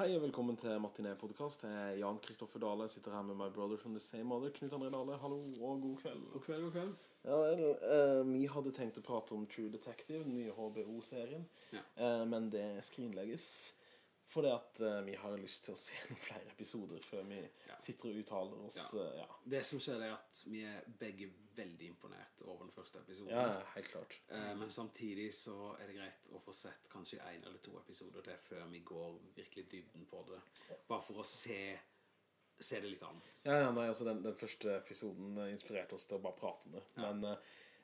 Hei og velkommen til Martinet-podcast. Jeg er Jan Kristoffer Dale. Jeg sitter her med my brother from the same mother, Knut André Dale. Hallo og god kveld. God kveld, god kveld. Ja, vel, eh, vi hadde tenkt å prate om True Detective, den nye HBO-serien. Ja. Eh, men det skrinlegges. Fordi at uh, vi har lyst til å se noen flere episoder før vi Ja. sitter og uttaler oss. Ja. Uh, ja. Det som skjer er at vi er begge veldig imponert over den første episoden. ja, ja, helt klart. Uh, Men samtidig så er det greit å få sett kanskje en eller to episoder til før vi går virkelig dybden på det. Bare for å se, se det litt an. Ja, ja, nei, altså den, den første episoden inspirerte oss til å bare prate om det. Ja. Men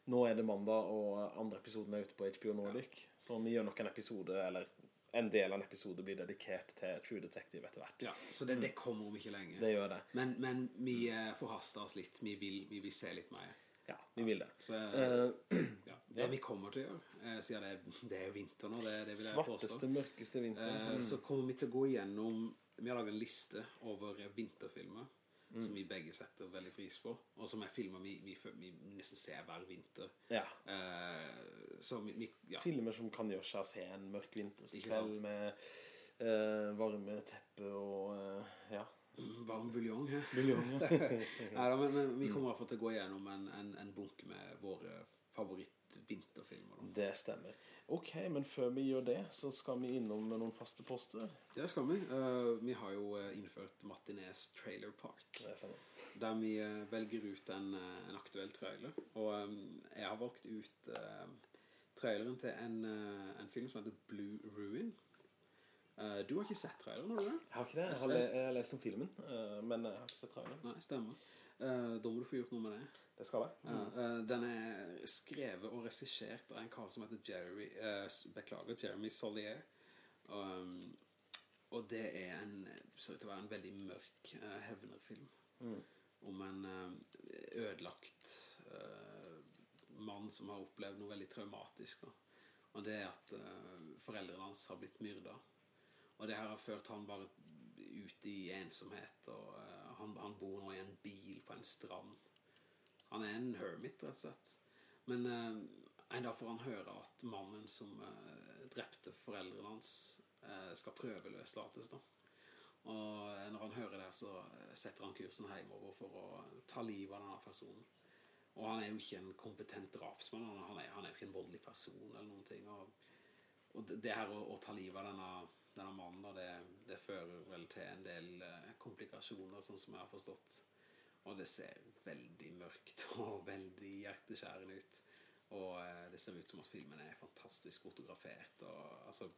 nå er det mandag, og andre episoden er ute på HBO Nordic. Så vi gjør nok en episode, eller en del av en episode blir dedikert til True Detective etter hvert. Ja, så det, det kommer om ikke lenge. Det gjør det. Men, men vi eh, forhaster oss litt. Vi vil, vi vil se litt mer. Ja, vi vil det. Så Eh, ja, det vi kommer til å gjøre, eh, siden det, det er jo vinter nå, det, det vil jeg påstå. svarteste, mørkeste vinter. Eh, Så kommer vi til å gå igjennom Vi har laget en liste over vinterfilmer Mm. Som vi begge setter veldig pris på Og som er filmer vi, vi, vi nesten ser hver vinter Ja. Uh, Så vi, ja. Filmer som kan gjøre seg å se en mørk vinter. Ikke Kveld med uh, varme teppe og uh, ja. Varm buljong ja. Buljong, ja. Neida, men, men vi kommer i hvert fall til å gå igjennom en, en, en bunke med våre favoritt-vinterfilmer da. Det stemmer. Ok, men før vi gjør det, så skal vi innom noen faste poster. Det skal vi Uh, Vi har jo eh, innført Martinez Trailer Park. Der vi eh, velger ut en, en aktuell trailer Og um, jeg har valgt ut uh, traileren til en, uh, en film som heter Blue Ruin Eh, Du har ikke sett traileren, har du det? Jeg har ikke det. Jeg har, le jeg har lest om filmen, men jeg har ikke sett traileren. Nei, stemmer Eh, Da må du få gjort noe med det Det skal jeg. Ja, eh, Den er skrevet og regissert av en kar som heter Jerry eh, Beklager, Jeremy Solier um, og det er en ser ut til å være en veldig mørk uh, hevnerfilm om en eh, ødelagt uh, mann som har opplevd noe veldig traumatisk da. og det er at uh, foreldrene hans har blitt myrda og det her har ført han bare ut i ensomhet og eh, han, han bor nå i en bil på en strand han er en hermit, rett og slett. Men eh, en dag får han høre at mannen som eh, drepte foreldrene hans eh, skal prøveløslates. Da. Og eh, når han hører det, så eh, setter han kursen hjemover for å ta livet av denne personen. Og han er jo ikke en kompetent drapsmann, han er, han er jo ikke en voldelig person eller noen ting. Og, og det, det her å, å ta livet av denne, denne mannen, da, det, det fører vel til en del eh, komplikasjoner, sånn som jeg har forstått. Og det ser veldig mørkt og veldig hjerteskjærende ut. Og eh, det ser ut som at filmen er fantastisk fotografert. Og, altså,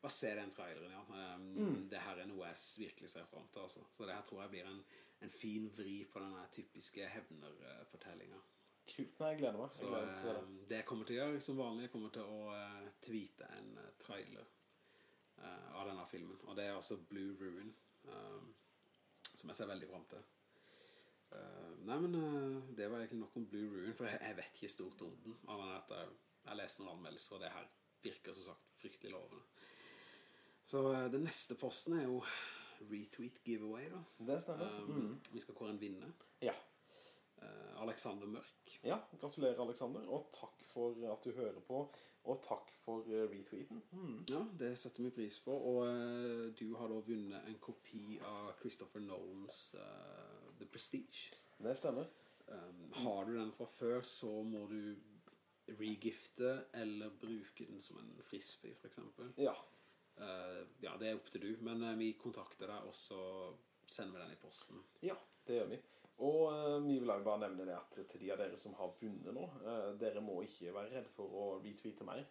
bare se den traileren, ja. Um, Det her er noe jeg virkelig ser frem til. Altså. Så det her tror jeg blir en, en fin vri på denne typiske hevnerfortellingen. Kult. Nei, jeg gleder meg. Jeg gleder meg til å eh, det. det jeg kommer til å gjøre som vanlig, jeg kommer til å uh, tweete en eh, trailer uh, av denne filmen. Og det er altså Blue Ruin, um, som jeg ser veldig frem til. Eh, nei, men uh, det var egentlig nok om Blue Ruin, for jeg, jeg vet ikke stort om den. Annet at jeg, jeg leser noen anmeldelser, og det her virker som sagt fryktelig lovende. Så uh, den neste posten er jo retweet giveaway da. Det stemmer. Um, Vi skal kåre en vinner. Ja. Eh, Alexander Mørk. ja, gratulerer Alexander, og takk for at du hører på, og takk for eh, retweeten. Ja, det setter vi pris på. Og eh, du har da vunnet en kopi av Christopher Nolans Prestige. Det stemmer. Um, har du den fra før, så må du regifte eller bruke den som en frisbee, for eksempel. Ja. Uh, ja, det er opp til du, men uh, vi kontakter deg, og så sender vi den i posten. Ja, det gjør vi. Og uh, vi vil bare nevne det at til de av dere som har vunnet nå, eh, dere må ikke være redde for å retweete mer.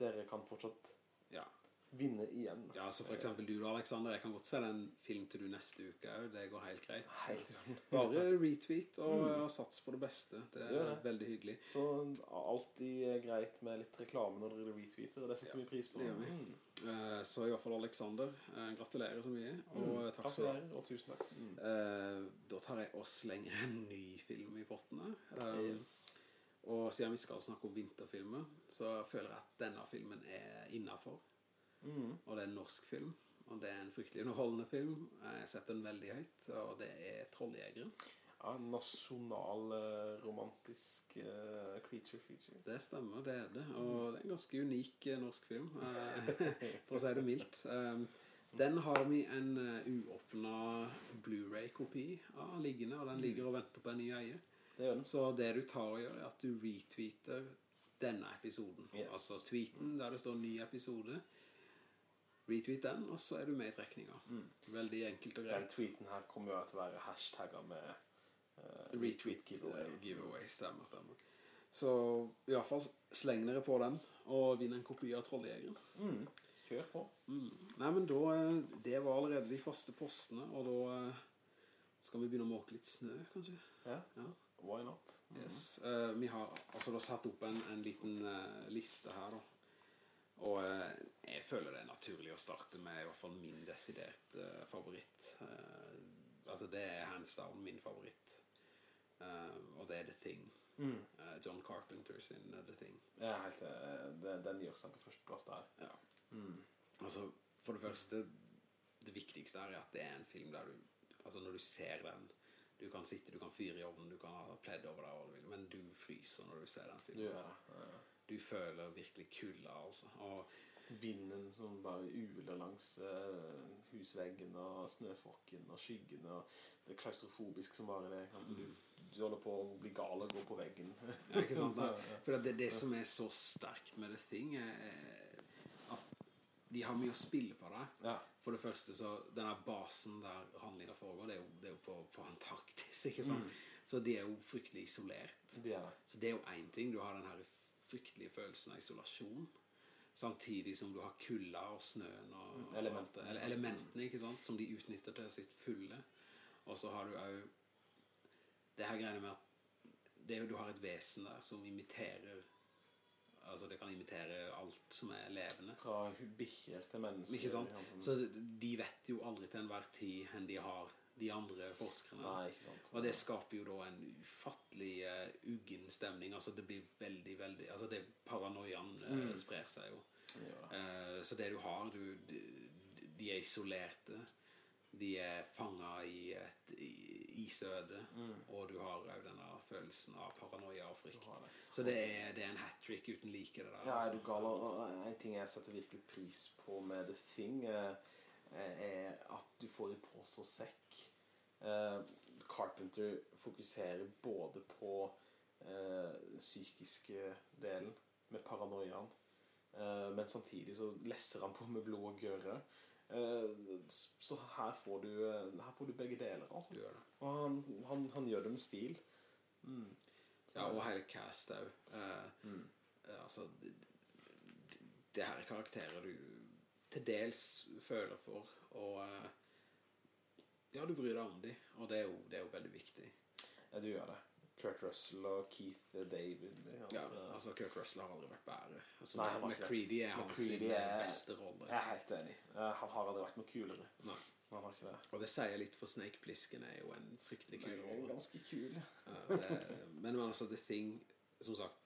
Dere kan fortsatt Ja, vinne igjen. ja så for eksempel du da, Alexander, jeg kan godt se den film til du neste uke, det går helt greit. Helt. Bare retweet og, og sats på det beste. Det er ja. veldig hyggelig. Så alltid greit med litt reklame når dere retweeter, og det setter vi pris på. det gjør vi. Mm. Eh, Så i hvert fall Alexander, eh, gratulerer så mye, og Mm. takk skal du ha. Tusen takk. Mm. Eh, Da tar jeg og slenger en ny film i pottene. Eh, Yes. Og siden vi skal snakke om vinterfilmer, så føler jeg at denne filmen er innenfor. Mm. Og det er en norsk film, og det er en fryktelig underholdende film. Jeg har sett den veldig høyt, og det er Trolljegeren. Ja, nasjonalromantisk uh, creature feature. Det stemmer, det er det. Og det er en ganske unik eh, norsk film, eh, for å si det mildt. Um, Den har vi en uh, uåpna Blu-ray-kopi av liggende, og den ligger og venter på en ny eier. Det. Så det du tar og gjør, er at du retweeter denne episoden. Yes. Altså tweeten der det står ny episode. Retweet den, og så er du med i trekninga. Veldig enkelt og greit. Den tweeten her kommer jo til å være hashtagget med uh, Retweet giveaway. giveaway. giveaway. Stemmer, stemmer. Så i hvert fall sleng dere på den, og vinn en kopi av Trolljegeren. Mm. Kjør på. Mm. Nei, men da, eh, det var allerede de faste postene, og da eh, skal vi begynne å måke litt snø, kanskje? Ja, Ja. why not? Yes. Uh, vi har altså da satt opp en, en liten uh, liste her da. Og eh, jeg føler det er naturlig å starte med i hvert fall min desidert uh, favoritt. Uh, altså det er hands down min favoritt. Uh, og det er The Thing. Mm. Eh, John Carpenter sin The Thing. Ja, helt, den, den gjør seg på førsteplass der. Ja. Mm. Altså, for det første, det viktigste er at det er en film der du, altså når du ser den, du kan sitte, du kan fyre i ovnen, du kan ha pledd over deg, vil, men du fryser når du ser den filmen. gjør ja, Ja. Du føler virkelig kulda, altså. Og Vinden som bare uler langs eh, husveggen og snøfrokken og skyggen og det er klaustrofobisk som bare det. Du, du holder på å bli gal og gå på veggen. Ja, ikke sant? For det, er det som er så sterkt med The Thing, er at de har mye å spille på der. Ja. For det første, så denne basen der handlinga foregår, det er jo, det er jo på, på Antarktis, ikke sant? Mm. Så de er jo fryktelig isolert. Det er det. Så det er jo én ting. Du har den her fryktelige følelsen av isolasjon. Samtidig som du har kulda og snøen og, Mm, og elementene. eller elementene ikke sant? som de utnytter til sitt fulle. Og så har du òg det her greiene med at det du har et vesen der som imiterer Altså det kan imitere alt som er levende. Fra bikkjer til mennesker. Ikke sant? Så de vet jo aldri til enhver tid hvor de har de andre forskerne. Nei, ikke sant. Og det skaper jo da en ufattelig uh, uggen stemning. Altså det blir veldig, veldig Altså det paranoian uh, Mm. sprer seg jo. Ja. Uh. Eh, så det du har du, de, de er isolerte. De er fanget i et isøde. isøde. Og du har jo denne følelsen av paranoia og frykt. Mm. Det. Så det er, det er en hat trick uten like, det der. Ja, er altså. du gal? Og en ting jeg setter virkelig pris på med The Thing, Uh, er at du får i pose og sekk. Eh, Carpenter fokuserer både på eh, den psykiske delen, med paranoiaen, eh, men samtidig så lesser han på med blod og gørre. Eh, så her får, du, eh, her får du begge deler, altså. Du. Og han, han, han gjør det med stil. Mm. Ja, og hele cast òg. Mm. altså det, det her er karakterer du til dels føler for, og eh, ja, du bryr deg om dem, og det er jo, det er jo veldig viktig. Ja, du gjør det. Kurt Russell og Keith David. Ja, altså Kurt Russell har aldri vært bedre. Altså, Nei, han. McCready er hans beste rolle. Jeg er helt enig. Eh, Han har aldri vært noe kulere. Nei. Ikke det. Og det sier litt, for Snake Plissken er jo en fryktelig kul rolle. ganske kul. Men men altså, The Thing Som sagt,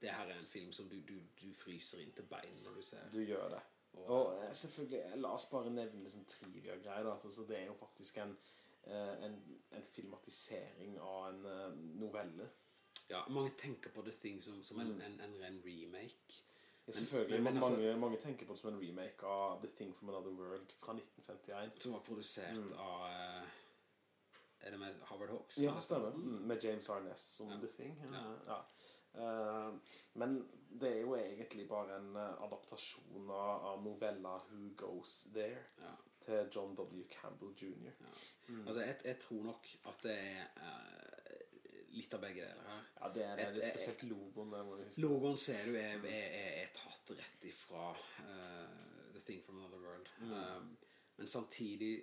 det her er en film som du, du, du fryser inn til bein når du ser. Du gjør det. Og, eh, selvfølgelig, eh, la oss bare nevne sånn trivia-greier. Altså, det er jo faktisk en, eh, en, en filmatisering av en novelle. ja, mange tenker på The Thing som, som en, Mm. en, en ren remake. Ja, selvfølgelig. men- men mange, altså- mange tenker på det som en remake av The Thing from Another World fra 1951. Som var produsert Mm. av Er det med Howard Hawks? Ja, stemmer. Mm, Med James Arness som Ja. The Thing. Ja. Ja. Eh, men det er jo egentlig bare en eh, adaptasjon av, novella 'Who Goes There' Ja. til John W. Campbell jr. Ja. Mm. Altså, jeg, jeg tror nok at det er uh, litt av begge deler her. Ja, det er det. Et- det er spesielt logoen. Logoen ser du er, er, er, er tatt rett ifra uh, The Thing from Another World. Mm. Um, men samtidig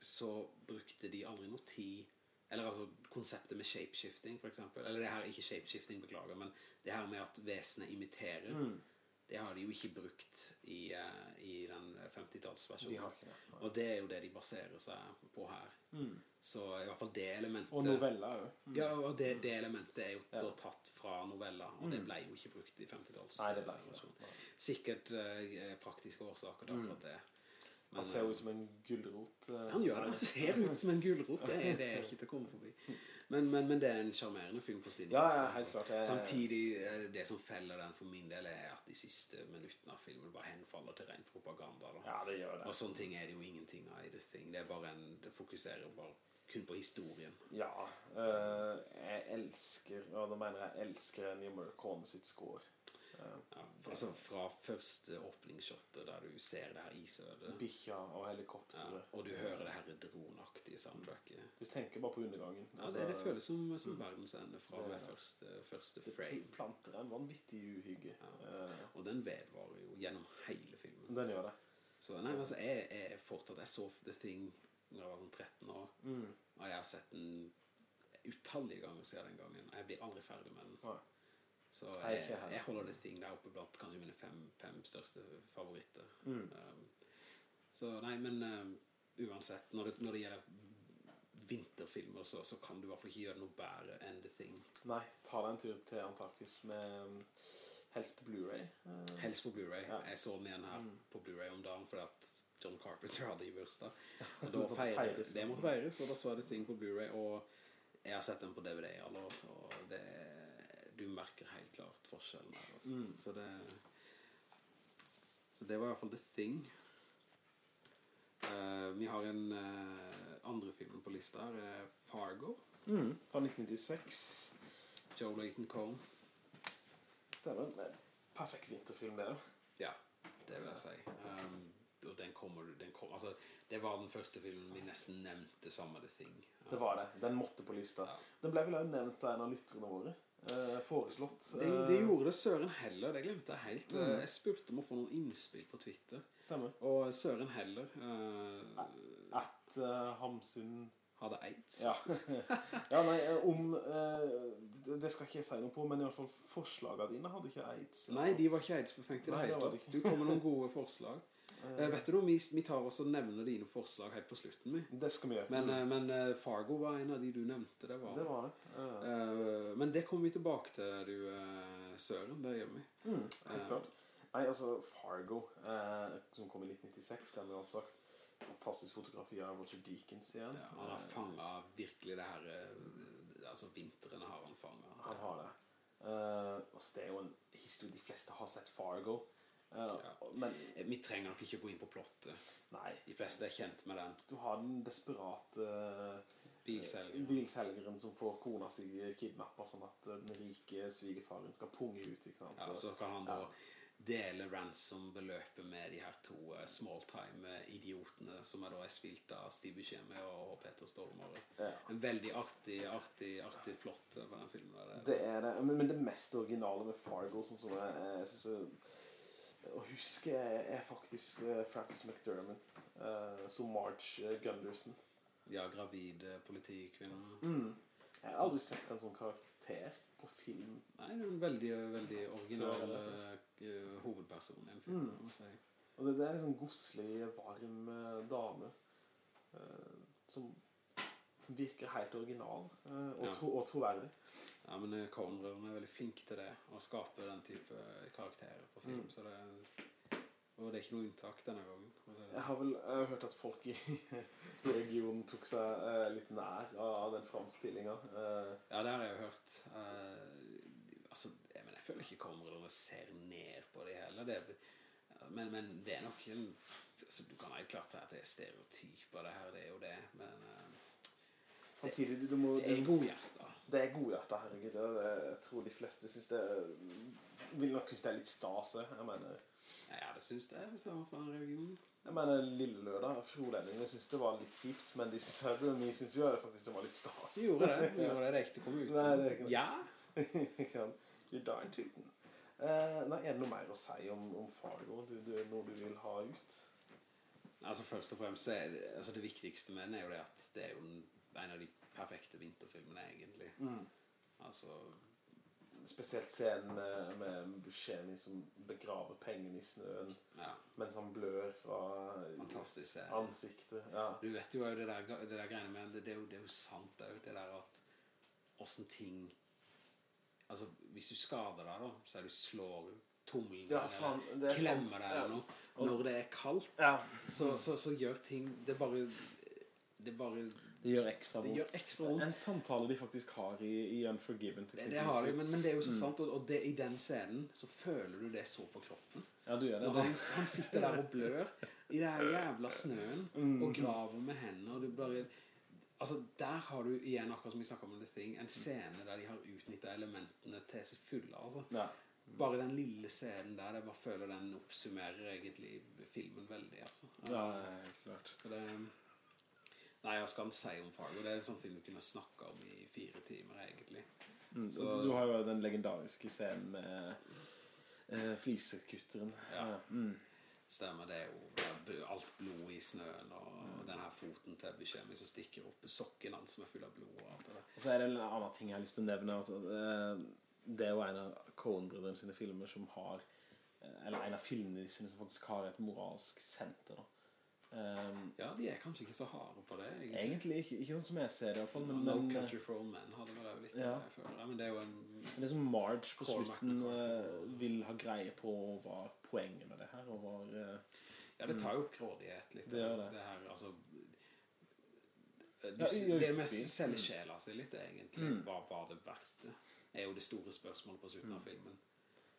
så brukte de aldri noe tid Eller altså konseptet med shapeshifting, eksempel. Eller det her ikke shapeshifting, beklager, men det her med at vesenet imiterer, Mm. det har de jo ikke brukt i, uh, i den De 50-tallsversjonen. har ikke det. Og det er jo det de baserer seg på her. Mm. Så i hvert fall det elementet Og novella òg. Ja, og det, det elementet er jo Ja. tatt fra novella, og det Mm. ble jo ikke brukt i 50-talls. Nei, det ble ikke det. Sikkert uh, praktiske årsaker til Mm. akkurat det. Men, Han ser jo eh, ut som en gulrot. Uh, Han gjør det. Han ser ut som en gulrot. Det, er- det er ikke til å komme forbi. Men, men, men det er en sjarmerende film på sin Ja, ja, helt klart. Jeg, Samtidig, eh, det som feller den for min del, er at de siste minuttene av filmen bare henfaller til ren propaganda. Da. Ja, det gjør det. Og sånne ting er det jo ingenting av i The Thing. Det er bare en, det fokuserer bare kun på historien. Ja. Øh, jeg elsker Og da mener jeg elsker Ennio Morricone sitt score. Ja, altså Fra første åpningsshotet der du ser det her isødet, Bikkja og ja, og du hører det her dronaktige soundtracket Du tenker bare på undergangen. ja, det, det Altså, føles som, som verdensende fra Det- med første, frame. det planter en vanvittig uhygge. Eh, Og den vedvarer jo gjennom hele filmen. den gjør det. Så nei, altså, jeg jeg fortsatt Jeg så The Thing da jeg var sånn 13 år, Mm. og jeg har sett den utallige ganger siden den gangen. Jeg blir aldri ferdig med den. Nei. Så jeg, jeg holder The Thing der oppe blant kanskje mine fem, fem største favoritter. Mm. Um, så nei, men um, uansett, når det, når det gjelder vinterfilmer, så, så kan du i hvert fall ikke gjøre noe bedre enn The Thing. Nei, ta deg en tur til Antarktis med um, helst på Blu-ray. Eh, Helst på Blu-ray. Ja. Jeg så den igjen her Mm. på Blu-ray om dagen fordi at John Carpenter hadde i bursdag. Og Det da måtte feire, feires. det måtte feires, og da så jeg The Thing på Blu-ray, og jeg har sett den på DVD i alle år, det, merker helt klart forskjellen der. Altså. Mm. Så det Så det var i hvert fall The Thing. Uh, vi har en uh, andre film på lista her, eh, Fargo. Mm. Fra 1996. Joe Layton Cone Stemmer. Perfekt vinterfilm, det. da. Ja, det vil jeg si. Um, og den kommer, den kom, altså, det var den første filmen vi nesten nevnte sammen med The Thing. Det var det. Den måtte på lista. Ja. Den ble vel også nevnt av en av lytterne våre. Eh, foreslått. Det, det gjorde det Søren Heller, det glemte jeg helt. Mm. Jeg spurte om å få noen innspill på Twitter. Stemmer. Og Søren Heller eh, At uh, Hamsun hadde eit. Ja. ja, nei, eh, om eh, det, skal ikke jeg si noe på, men i hvert fall forslagene dine hadde ikke eit. Nei, de var ikke aidsbefengt i det hele tatt. Du kom med noen gode forslag. Eh, vet du vi, vi tar også og nevner dine forslag helt på slutten. Vi. det skal vi gjøre. Men, eh, men eh, Fargo var en av de du nevnte. Det var. det var det. Eh, men det kommer vi tilbake til, du eh, Søren. Det gjør vi. mm, helt eh, klart. Nei, altså Fargo, som kom i 1996, den har sagt. Fantastisk fotografi av Roger Deakins igjen. Ja, han har fanget virkelig det her Altså, vinteren har han fanga. Han har det. Altså, det er jo en historie de fleste har sett Fargo. Eh, Ja. Men Vi trenger nok ikke gå inn på plottet. nei, De fleste er kjent med den. du har den desperate eh, Bilselgeren. bilselgeren som får kona si kidnappa, sånn at eh, den rike svigerfaren skal punge ut. Ja, så kan han da Ja. dele ransom-beløpet med de her to smalltime-idiotene, som er da er spilt av Steve Buscemi og Peter Stormare. Ja. En veldig artig, artig, artig plott eh, på den filmen. Der. Det er det. Men, men det mest originale med Fargo, sånn som jeg, jeg synes Å huske er, faktisk eh, Frances McDermott eh, som Marge eh, Gunderson. Ja, gravid eh, politikvinne. Mm. Jeg har aldri sett en sånn karakter på film. Nei, det er en veldig, veldig original hovedperson i en film. Mm. si. Og det, det er en sånn godslig, varm dame som, som virker helt original eh, og, Ja. tro, og troverdig. Ja, men uh, Coen-brødrene er veldig flink til det, å skape den type eh, karakterer på film. Mm. Så det, og det er ikke noe unntak denne gangen. Jeg har vel jeg har hørt at folk i, i regionen tok seg eh, litt nær av, den framstillinga. Eh, Ja, det har jeg jo hørt. Eh, altså, jeg, men jeg føler ikke Coen-brødrene ser ned på det heller. Det, er- men, men det er nok en altså, Du kan helt klart si at det er stereotyper, det her. Det er jo det. Men eh, samtidig, du, må, det er godhjerta. det er godhjerta, herregud. Det, det, jeg tror de fleste synes det vil nok synes det er litt stas. jeg. Jeg mener, Ja, det syns jeg, hvis det var fra en religion. jeg mener Lille Lørdag, frolendingene syntes det var litt kjipt, men de synes, vi syns jo faktisk det var litt stas. De gjorde det. De gjorde det. Det er ikke å komme ut Nei, det er ikke det. Ja. You're darn tootin'. Eh, nei, er det noe mer å si om, om Fargo? Du, du, noe du vil ha ut? Altså Først og fremst er det, altså det viktigste med den er jo det at det er jo en, en av de perfekte vinterfilmene, egentlig. Altså Spesielt scenen med, med Buscemi som begraver pengene i snøen Ja, mens han blør fra ansiktet. Ja. Du vet jo det der, det der greiene med det, det, er jo, det er jo sant òg, det der at åssen ting Altså, hvis du skader deg, da, så er du slår tommelen Ja, eller faen, er klemmer sant. deg eller noe. Når det er kaldt, Ja, så, så, så gjør ting Det bare Det bare det gjør ekstra Det vondt. gjør ekstra vondt. En samtale de faktisk har i, i Unforgiven Det, det har de, men, men det er jo så sant, og, og det, i den scenen så føler du det så på kroppen. Ja, du gjør det. Når han, han sitter der og blør i den jævla snøen og graver med hendene, og du bare Altså, der har du igjen, akkurat som vi snakket om The Thing, en scene der de har utnyttet elementene til sitt fulle, altså. Ja. Bare den lille scenen der, jeg bare føler den oppsummerer egentlig filmen veldig, altså. ja, helt klart. Så det... Nei, hva skal han si om Fargo? Det er en sånn film du kunne snakke om i fire timer, egentlig. Mm, Så- du har jo den legendariske scenen med eh, flisekutteren. Ja. Mm. Stemmer, det er jo alt blod i snøen, og den her foten til Buscemi som stikker opp, sokken hans som er full av blod og alt det der. Og så er det en annen ting jeg har lyst til å nevne. At, eh, det er jo en av Coen-brødrene sine filmer som har eh, Eller en av filmene sine som faktisk har et moralsk senter. Da. Um, Ja, de er kanskje ikke så harde på det, egentlig. egentlig ikke, ikke sånn som jeg ser det, hvert. Men, no men, eh, Country for Old Men hadde vært litt Ja. føler. Men det er jo en... men det som Marge på slutten eh, vil ha greie på hva poenget med det her og var eh, Ja, det tar jo opp grådighet litt. Det det. Det her, altså... Du, det med tvil. selge sjela si litt, egentlig. Mm. Hva var det verdt det? Er jo det store spørsmålet på slutten av filmen.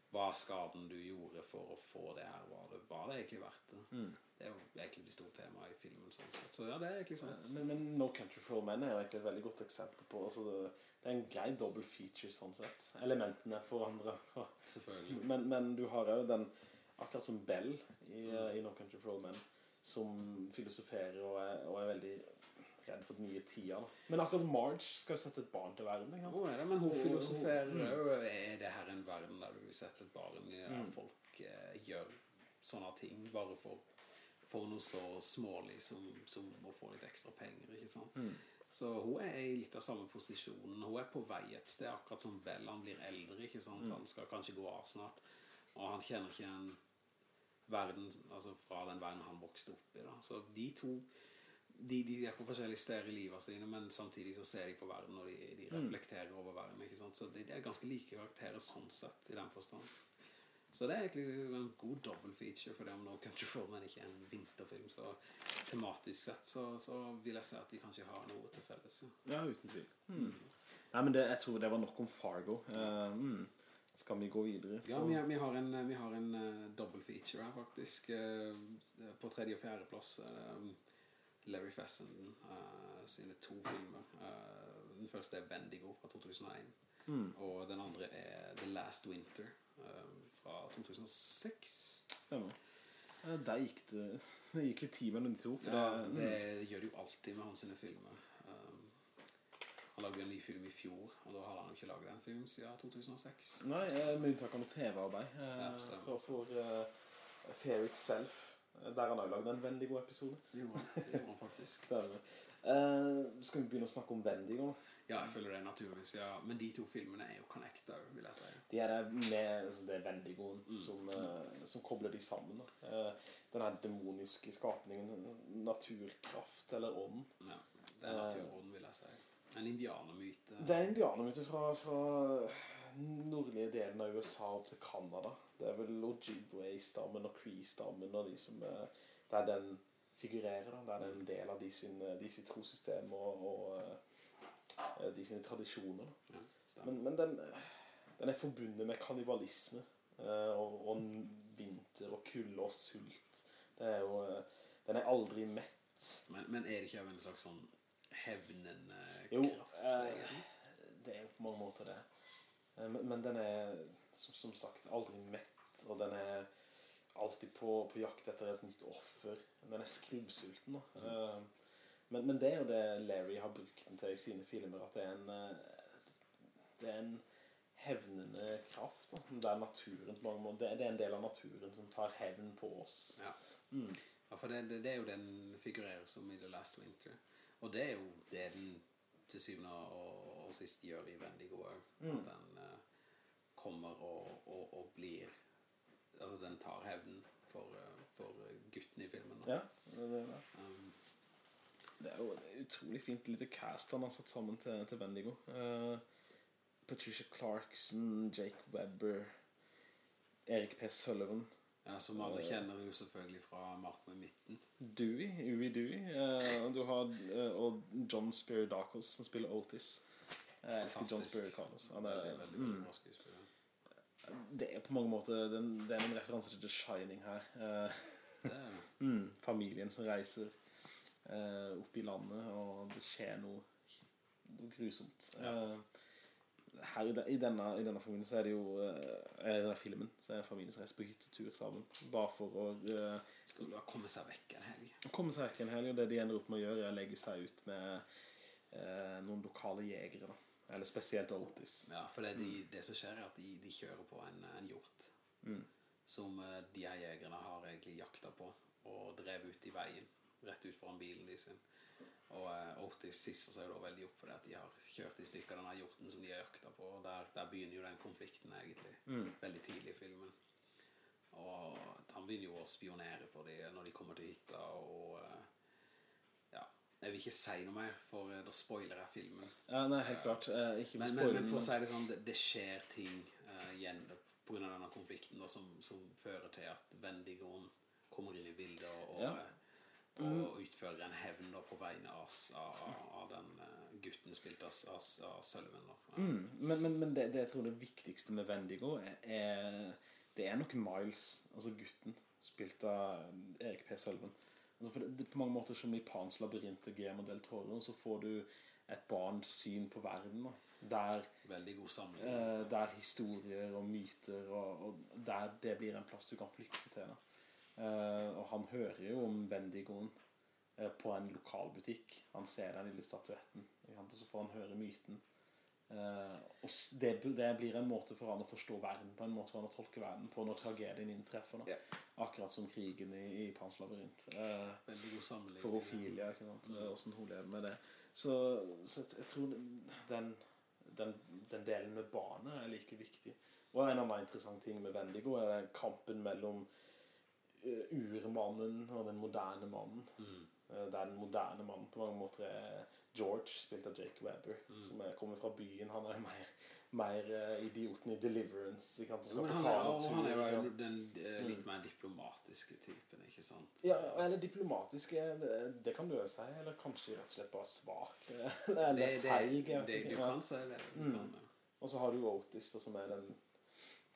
Hva skaden du gjorde for å få det her? Var det, var det egentlig verdt det? mm. Det er jo egentlig det store temaet i filmen, sånn sett. Så ja, det er egentlig sant. men, men No Country for All Men er jo egentlig et veldig godt eksempel på altså det, det er en grei double feature sånn sett. Elementene forandrer. Men, men du har jo den Akkurat som Bell i, mm. i No Country for All Men, som filosoferer og er, og er veldig redd for den nye tida. Da. Men akkurat Marge skal jo sette et barn til verden. Ikke sant? Er det, men hun filosoferer Mm. jo Er det her en verden der du vil sette et barn i der Mm. folk eh, gjør sånne ting bare for, for noe så smålig som, som å få litt ekstra penger, ikke sant? Mm. Så hun er i litt av samme posisjonen. Hun er på vei et sted, akkurat som Bell. Han blir eldre, ikke sant? Mm. Han skal kanskje gå av snart. Og han kjenner ikke en verden altså fra den verden han vokste opp i. Da. Så de to de, de er på forskjellige steder i livet sine, men samtidig så ser de på verden, og de, de Mm. reflekterer over verden. ikke sant? Så de, de er ganske like karakterer sånn sett, i den forstand. Så det er egentlig en god double feature, for det om No Country for Men ikke en vinterfilm, så tematisk sett så, så vil jeg si at de kanskje har noe til felles. Ja. Ja, uten tvil. Mm. Nei, men det, jeg tror det var nok om Fargo. Uh, mm. Skal vi gå videre? Ja, vi, vi har en, vi har en uh, double feature her, faktisk. Uh, på tredje og fjerde plass er det um, Larry Fessenden uh, sine to filmer. Uh, den første er Vendigo fra 2001, Mm. og den andre er The Last Winter eh, fra 2006. Stemmer. Der gikk det, det gikk litt tid mellom de to. Ja, det, det gjør det jo alltid med hans sine filmer. Um, han lagde en ny film i fjor, og da hadde han jo ikke laget en film siden 2006. Nei, med unntak av noe TV-arbeid. Ja, for uh, Fair Itself. Eh, Der han har lagd en veldig god episode. Jo, det han faktisk. Stemmer. Eh, skal vi begynne å snakke om Vendigo? Ja, jeg føler det naturligvis, ja. Men de to filmene er jo connecta, vil jeg si. De er med altså det er Vendigoen Mm. som, uh, som kobler de sammen. Uh, Eh, den her demoniske skapningen, naturkraft eller ånd. Ja, det er naturånd, vil jeg si. En indianermyte. Det er indianermyte fra, fra nordlige delen av USA opp til Canada. Det er vel Ojibwe-stammen og Cree-stammen og de som eh, Der den figurerer. da. Der det er en del av de de sitt trossystem og, og eh, de sine tradisjoner. Ja. Men, men den, den er forbundet med kannibalisme eh, og, og vinter og kulde og sult. Det er jo eh, Den er aldri mett. Men, men er det ikke en slags sånn hevnende Jo, kraft, eh. Det er jo på mange måter det. Eh, Men, den er som, sagt aldri mett, og den er alltid på, på jakt etter et nytt offer. Den er skrubbsulten. Da. Eh, Men, men det er jo det Larry har brukt den til i sine filmer, at det er en eh, Det er en hevnende kraft. Da. Det er naturen på mange måter. Det, det er en del av naturen som tar hevn på oss. Ja. Mm. Ja, for det, det, det er jo den figurerer som i The Last Winter. Og det er jo det den til syvende og, og sist gjør i Vendigo gode. Mm. At den uh, kommer og, og, og blir Altså, den tar hevden for, uh, for gutten i filmen. da. Ja, det, det, det. Um, Det er jo utrolig fint lite cast han har satt sammen til, til Bendigo. Uh, Patricia Clarkson, Jake Webber Erik P. Sullivan. Ja, Som alle kjenner jo selvfølgelig fra Mark med midten. Dewey, Uwe Dewey. eh, du har eh, og John Spiridakos som spiller Otis. Jeg elsker John. Spiridakos. Han er, veldig, mm, veldig bra skuespiller. det er på mange måter Det er noen referanser til The Shining her. Eh, mm, familien som reiser eh, opp i landet, og det skjer noe, noe grusomt. Ja. Eh, her i, de, i, denne, I denne familien så er det jo eh, I denne filmen så er det en familie som reiser på hyttetur sammen. Bare for å eh, Skal bare komme seg vekk en helg. komme seg vekk en helg. Og det de ender opp med å gjøre, er å legge seg ut med eh, noen lokale jegere. da Eller spesielt Otis. Ja, for det, de, det som skjer, er at de, de kjører på en, en hjort Mm. som eh, de her jegerne har egentlig jakta på og drev ut i veien, rett ut foran bilen de sin. Og uh, Otis sisser seg jo da veldig opp fordi at de har kjørt i stykker denne hjorten som de har jakta på. Og der, der begynner jo den konflikten egentlig, Mm. veldig tidlig i filmen. Og han begynner jo å spionere på dem når de kommer til hytta, og ja. Jeg vil ikke si noe mer, for eh, da spoiler jeg filmen. Ja, nei, helt klart. Eh, ikke Men, for men, men for å si det sånn, det, det skjer ting eh, igjen på grunn av denne konflikten da, som, som fører til at Vendigoen kommer inn i bildet og, Ja. eh, og utfører en hevn da, på vegne av, av, av den eh, gutten spilt av, av. Ja. Mm, men men, men det, det jeg tror det viktigste med Vendigo er, er Det er nok Miles, altså gutten, spilt av Erik P. Sølven. Altså for det, det, på mange måter som i Pans labyrint til Guillermo del Toro, så får du et barns syn på verden. Da. Der, Veldig god eh, der historier og myter og, og der det blir en plass du kan flykte til. Eh, og han hører jo om Vendigoen eh, på en lokal butikk. Han ser den lille statuetten, og så får han høre myten. Eh, og det, det blir en måte for han å forstå verden på, en måte for han å tolke verden på når tragedien inntreffer. Da. Yeah. Akkurat som krigen i, i Pans labyrint. Eh, for Ophelia, ikke sant? Mm. Åssen hun lever med det. Så, så jeg tror den, den, den delen med barnet er like viktig. Og en annen interessant ting med Vendigo er kampen mellom eh, urmannen og den moderne mannen. Mm. Eh, der den moderne mannen på mange måter er George, spilt av Jake Webber, Mm. som er, kommer fra byen. Han er mer, mer eh, idioten i Deliverance. Ikke sant? Men han er, han er jo den eh, litt mer diplomatiske typen, ikke sant? Ja, eller diplomatiske, det, det kan du jo si. Eller kanskje rett og slett bare svak. Eller Det, det, feig. Det, det, du kan si det. Mm. Og så har du jo Otis, da, som er den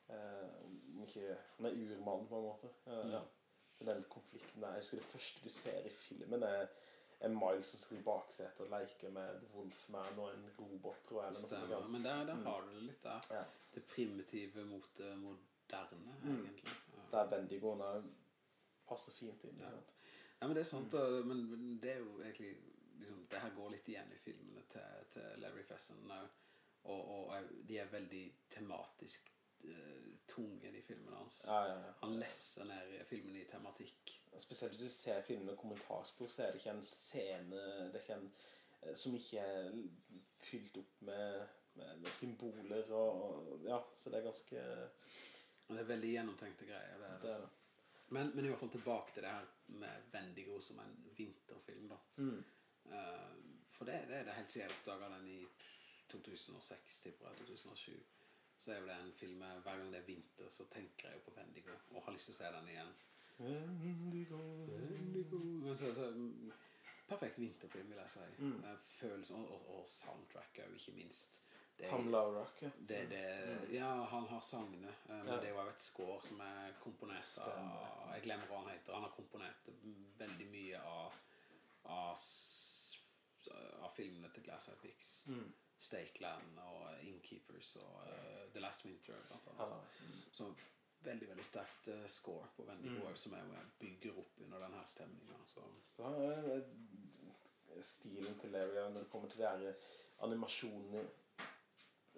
eh, ikke, Han er urmannen, på en måte. Eh, Mm. ja. Så den konflikten der Jeg husker det første du ser i filmen, er, er Miles som sitter i baksetet og leker med Wolfman og en robot, tror jeg. Stemmer. Men der, der Mm. har du litt der. Ja. Det primitive mot det moderne, Mm. egentlig. Ja. Der Wendigoen er passer fint inn. Ja. Ja, men det er sant, mm. men det er jo egentlig liksom, Det her går litt igjen i filmene til, til Larry Fesson. Og, og de er veldig tematisk eh, i de filmene hans. Ja, ja, ja. Han lesser ned filmen i tematikk. Spesielt hvis du ser filmen med kommentarspor, så er det ikke en scene det er ikke en, eh, som ikke er fylt opp med, med, med symboler og, Ja, så det er ganske det er veldig gjennomtenkte greier. Det er Det det. er det. Men, men i hvert fall tilbake til det her med Vendigo som en vinterfilm. da. Mm. Eh, for det, det er det helt siden jeg oppdaga den i 2006, tipper jeg. 2007. Så er jo det en film Hver gang det er vinter, så tenker jeg jo på Bendigo og har lyst til å se den igjen. Bendigo, Men så, så, mm, perfekt vinterfilm, vil jeg si. Mm. Eh, Følelsen og, og, og soundtrack òg, ikke minst. Det, Tom Laurak, ja. det, det, ja, han har sangene, eh, men Ja. det er jo et score som er komponert av Jeg glemmer hva han heter. Han har komponert veldig mye av av, av filmene til Glass Eye Pix. Mm. Stakeland og Innkeepers og uh, The Last Winter. Blant annet. Så veldig veldig sterkt uh, score på Wendigo Mm. også, som jeg bygger opp under denne stemninga. Så Så har eh, stilen til Larry når det kommer til her animasjonene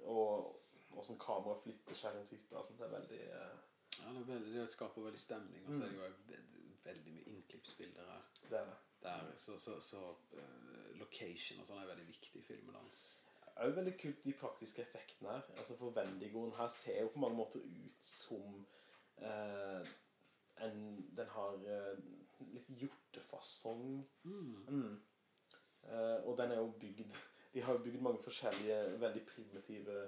og åssen kameraet flytter seg rundt hytta. og Det er veldig uh... ja, det, veldig, det skaper veldig stemning. Og så er det Mm. jo veldig mye innklippsbilder her. Det er det. Der, så så, så uh, location og sånn er veldig viktig i filmen hans. Jo veldig kult de praktiske effektene her. Altså For Wendigoen her ser jo på mange måter ut som eh, en Den har eh, litt hjortefasong. Mm. Eh, og den er jo bygd De har jo bygd mange forskjellige veldig primitive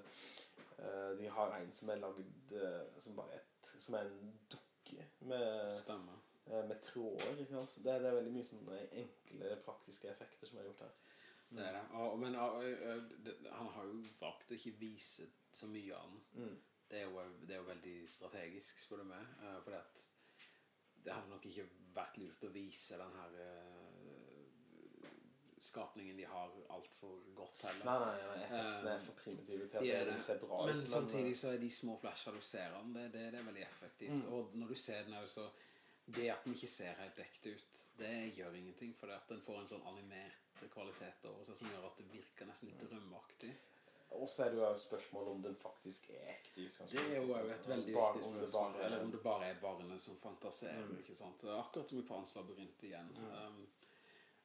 eh, De har en som er lagd eh, som bare et som er en dukke med, Stemmer. eh, med tråder. Det, det er veldig mye sånne enkle, praktiske effekter som er gjort her. Det er det. Og, men og, det, han har jo valgt å ikke vise så mye av den. Mm. Det er jo, det er jo veldig strategisk, spør du meg. Uh, Fordi at det hadde nok ikke vært lurt å vise den her uh, skapningen de har altfor godt heller. Nei, nei, nei, er for primitive til at De det, er det. vil ut. Men samtidig så er de små flashene du ser den, det, det, det er veldig effektivt. Mm. Og når du ser den her så det at den ikke ser helt ekte ut, det gjør ingenting, for det at den får en sånn animert kvalitet over seg som gjør at det virker nesten litt drømmeaktig. Og så er det jo spørsmål om den faktisk er ekte i Det er jo et veldig Bare viktig om spørsmål. bare er- Eller om det bare er barnet som fantaserer. Mm. ikke sant? Akkurat som i Pans labyrint igjen. Um,